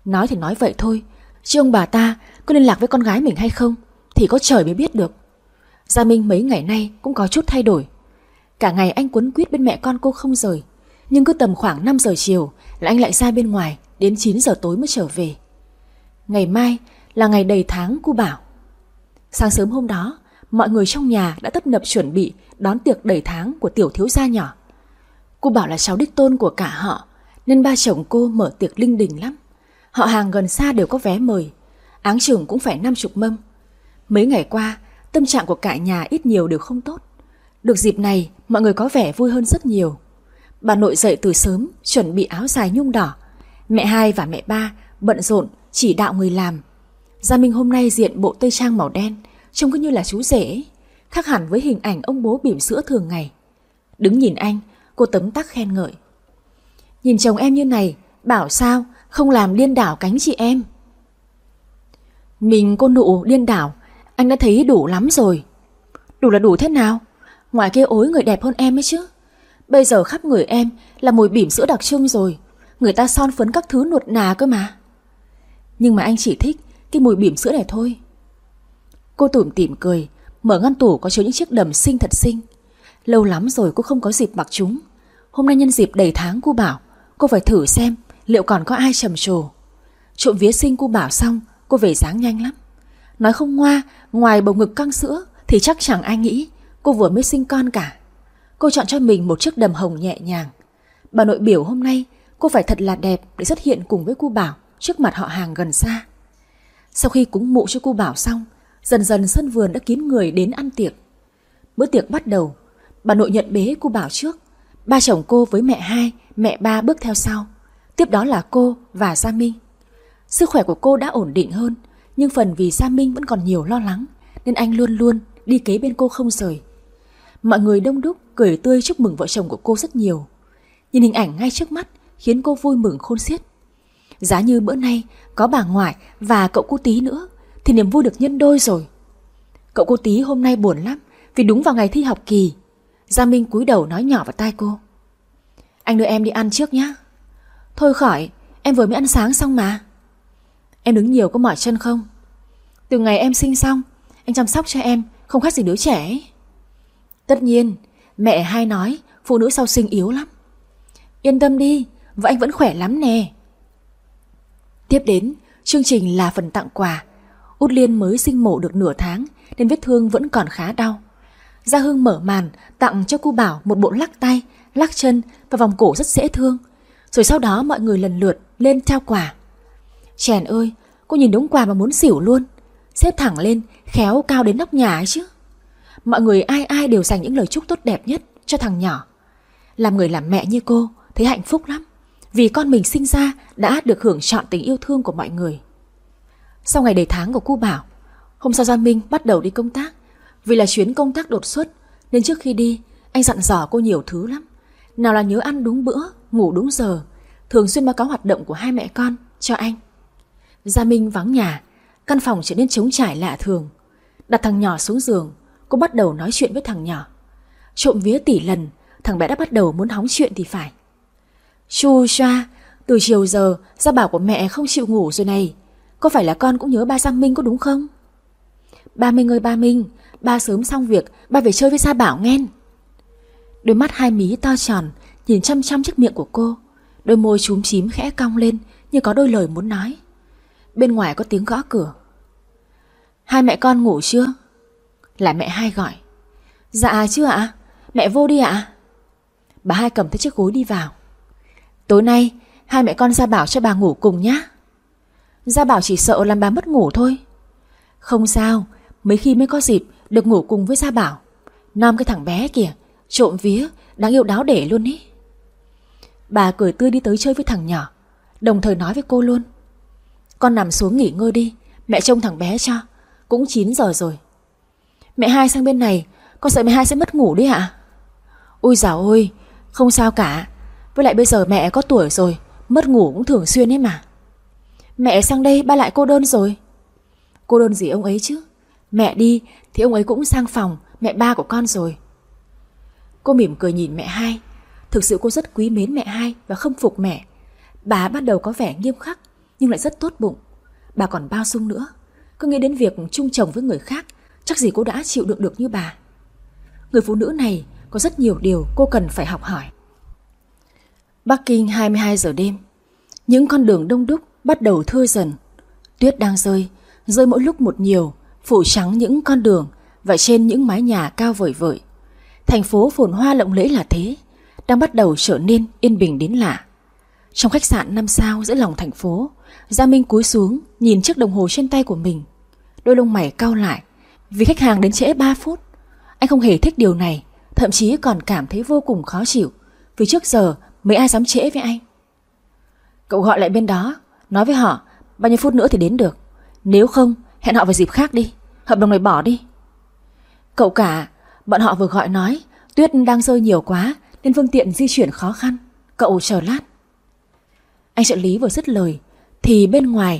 Nói thì nói vậy thôi, Chứ ông bà ta có liên lạc với con gái mình hay không? Thì có trời mới biết được. Gia Minh mấy ngày nay cũng có chút thay đổi. Cả ngày anh cuốn quýt bên mẹ con cô không rời, Nhưng cứ tầm khoảng 5 giờ chiều Là anh lại ra bên ngoài, Đến 9 giờ tối mới trở về. Ngày mai là ngày đầy tháng cô bảo. Sáng sớm hôm đó, Mọi người trong nhà đã tấp nập chuẩn bị Đón tiệc đầy tháng của tiểu thiếu gia nhỏ. Cô bảo là cháu đích tôn của cả họ, Nên ba chồng cô mở tiệc linh đình lắm. Họ hàng gần xa đều có vé mời, Áng trưởng cũng phải năm chục mâm. Mấy ngày qua, Tâm trạng của cả nhà ít nhiều đều không tốt. Được dịp này, mọi người có vẻ vui hơn rất nhiều. Bà nội dậy từ sớm, Chuẩn bị áo dài nhung đỏ. Mẹ hai và mẹ ba bận rộn, Chỉ đạo người làm. Gia Minh hôm nay diện bộ tây trang màu đen, Trông cứ như là chú rể Khác hẳn với hình ảnh ông bố bỉm sữa thường ngày. Đứng nhìn anh, Cô tấm tắc khen ngợi. Nhìn chồng em như này, Bảo sao không làm điên đảo cánh chị em? Mình cô nụ điên đảo anh đã thấy đủ lắm rồi. Đủ là đủ thế nào? Ngoài kia ối người đẹp hơn em ấy chứ. Bây giờ khắp người em là mùi bỉm sữa đặc trưng rồi. Người ta son phấn các thứ nuột nà cơ mà. Nhưng mà anh chỉ thích Cái mùi bỉm sữa này thôi. Cô tủm tỉm cười, Mở ngăn tủ có chứa những chiếc đầm xinh thật xinh. Lâu lắm rồi cô không có dịp mặc chúng. Hôm nay nhân dịp đầy tháng cô bảo, Cô phải thử xem liệu còn có ai trầm trồ. Trộm vía sinh cô bảo xong, Cô về dáng nhanh lắm. Nói không ngoa Ngoài bầu ngực căng sữa Thì chắc chẳng ai nghĩ Cô vừa mới sinh con cả. Cô chọn cho mình một chiếc đầm hồng nhẹ nhàng. Bà nội biểu hôm nay Cô phải thật là đẹp để xuất hiện cùng với cô Bảo Trước mặt họ hàng gần xa. Sau khi cúng mụ cho cô Bảo xong Dần dần sân vườn đã kín người đến ăn tiệc. Bữa tiệc bắt đầu Bà nội nhận bế cô Bảo trước. Ba chồng cô với mẹ hai, mẹ ba bước theo sau. Tiếp đó là cô và Gia Minh. Sức khỏe của cô đã ổn định hơn nhưng phần vì Gia Minh vẫn còn nhiều lo lắng, Nên anh luôn luôn đi kế bên cô không rời. Mọi người đông đúc, cười tươi chúc mừng vợ chồng của cô rất nhiều. Nhìn hình ảnh ngay trước mắt Khiến cô vui mừng khôn xiết. Giá như bữa nay có bà ngoại và cậu cô tí nữa, Thì niềm vui được nhân đôi rồi. Cậu cô tí hôm nay buồn lắm, Vì đúng vào ngày thi học kỳ. Gia Minh cúi đầu nói nhỏ vào tai cô. Anh đưa em đi ăn trước nhé Thôi khỏi, Em vừa mới ăn sáng xong mà. Em đứng nhiều có mỏi chân không Từ ngày em sinh xong Anh chăm sóc cho em Không khác gì đứa trẻ ấy. Tất nhiên Mẹ hai nói Phụ nữ sau sinh yếu lắm Yên tâm đi Vợ anh vẫn khỏe lắm nè Tiếp đến Chương trình là phần tặng quà Út Liên mới sinh mổ được nửa tháng Nên vết thương vẫn còn khá đau Gia Hưng mở màn tặng cho cô Bảo một bộ lắc tay, lắc chân và vòng cổ rất dễ thương. Rồi sau đó mọi người lần lượt lên trao quà. Chèn ơi, cô nhìn đống quà mà muốn xỉu luôn. Xếp thẳng lên, khéo cao đến nóc nhà ấy chứ. Mọi người ai ai đều dành những lời chúc tốt đẹp nhất cho thằng nhỏ. Làm người làm mẹ như cô thấy hạnh phúc lắm. Vì con mình sinh ra đã được hưởng trọn tình yêu thương của mọi người. Sau ngày đầy tháng của cô Bảo, hôm sau Gia Minh bắt đầu đi công tác. Vì là chuyến công tác đột xuất Nên trước khi đi Anh dặn dò cô nhiều thứ lắm Nào là nhớ ăn đúng bữa Ngủ đúng giờ Thường xuyên báo cáo hoạt động của hai mẹ con Cho anh Gia Minh vắng nhà, Căn phòng trở nên trống trải lạ thường. Đặt thằng nhỏ xuống giường, Cô bắt đầu nói chuyện với thằng nhỏ. Trộm vía tỷ lần, Thằng bé đã bắt đầu muốn hóng chuyện thì phải. Chu xoa Từ chiều giờ, Gia bảo của mẹ không chịu ngủ rồi này. Có phải là con cũng nhớ ba Giang Minh có đúng không? Ba Minh ơi, ba Minh, Ba sớm xong việc, Ba về chơi với Gia Bảo nghe. Đôi mắt hai mí to tròn, Nhìn chăm chăm chiếc miệng của cô. Đôi môi chúm chím khẽ cong lên, Như có đôi lời muốn nói. Bên ngoài có tiếng gõ cửa. Hai mẹ con ngủ chưa? Là mẹ hai gọi. Dạ chưa ạ? Mẹ vô đi ạ. Bà hai cầm thấy chiếc gối đi vào. Tối nay, hai mẹ con ra bảo cho bà ngủ cùng nhá. Gia Bảo chỉ sợ làm bà mất ngủ thôi. Không sao, Mấy khi mới có dịp được ngủ cùng với Gia Bảo. Nam cái thằng bé kìa, Trộm vía, Đáng yêu đáo để luôn ý. Bà cười tươi đi tới chơi với thằng nhỏ, Đồng thời nói với cô luôn. Con nằm xuống nghỉ ngơi đi. Mẹ trông thằng bé cho. Cũng 9 giờ rồi. Mẹ hai sang bên này. Con sợ mẹ hai sẽ mất ngủ đấy ạ. Ôi dào ôi Không sao cả. Với lại bây giờ mẹ có tuổi rồi, Mất ngủ cũng thường xuyên ấy mà. Mẹ sang đây, ba lại cô đơn rồi. Cô đơn gì ông ấy chứ? Mẹ đi, thì ông ấy cũng sang phòng. Mẹ ba của con rồi. Cô mỉm cười nhìn mẹ hai. Thực sự cô rất quý mến mẹ hai và không phục mẹ. Bà bắt đầu có vẻ nghiêm khắc. Nhưng lại rất tốt bụng. Bà còn bao dung nữa. Cứ nghĩ đến việc chung chồng với người khác, Chắc gì cô đã chịu đựng được như bà. Người phụ nữ này có rất nhiều điều cô cần phải học hỏi. Bắc Kinh 22 giờ đêm. Những con đường đông đúc bắt đầu thưa dần. Tuyết đang rơi Rơi mỗi lúc một nhiều, Phủ trắng những con đường Và trên những mái nhà cao vời vợi. Thành phố phồn hoa lộng lẫy là thế, Đang bắt đầu trở nên yên bình đến lạ. Trong khách sạn 5 sao giữa lòng thành phố Gia Minh cúi xuống, Nhìn chiếc đồng hồ trên tay của mình. Đôi lông mày cau lại, Vì khách hàng đến trễ 3 phút. Anh không hề thích điều này, Thậm chí còn cảm thấy vô cùng khó chịu, Vì trước giờ mấy ai dám trễ với anh. Cậu gọi lại bên đó, Nói với họ, Bao nhiêu phút nữa thì đến được. Nếu không, hẹn họ vào dịp khác đi, Hợp đồng này bỏ đi. Cậu cả, Bọn họ vừa gọi nói, Tuyết đang rơi nhiều quá Nên phương tiện di chuyển khó khăn. Cậu chờ lát. Anh trợ lý vừa dứt lời thì bên ngoài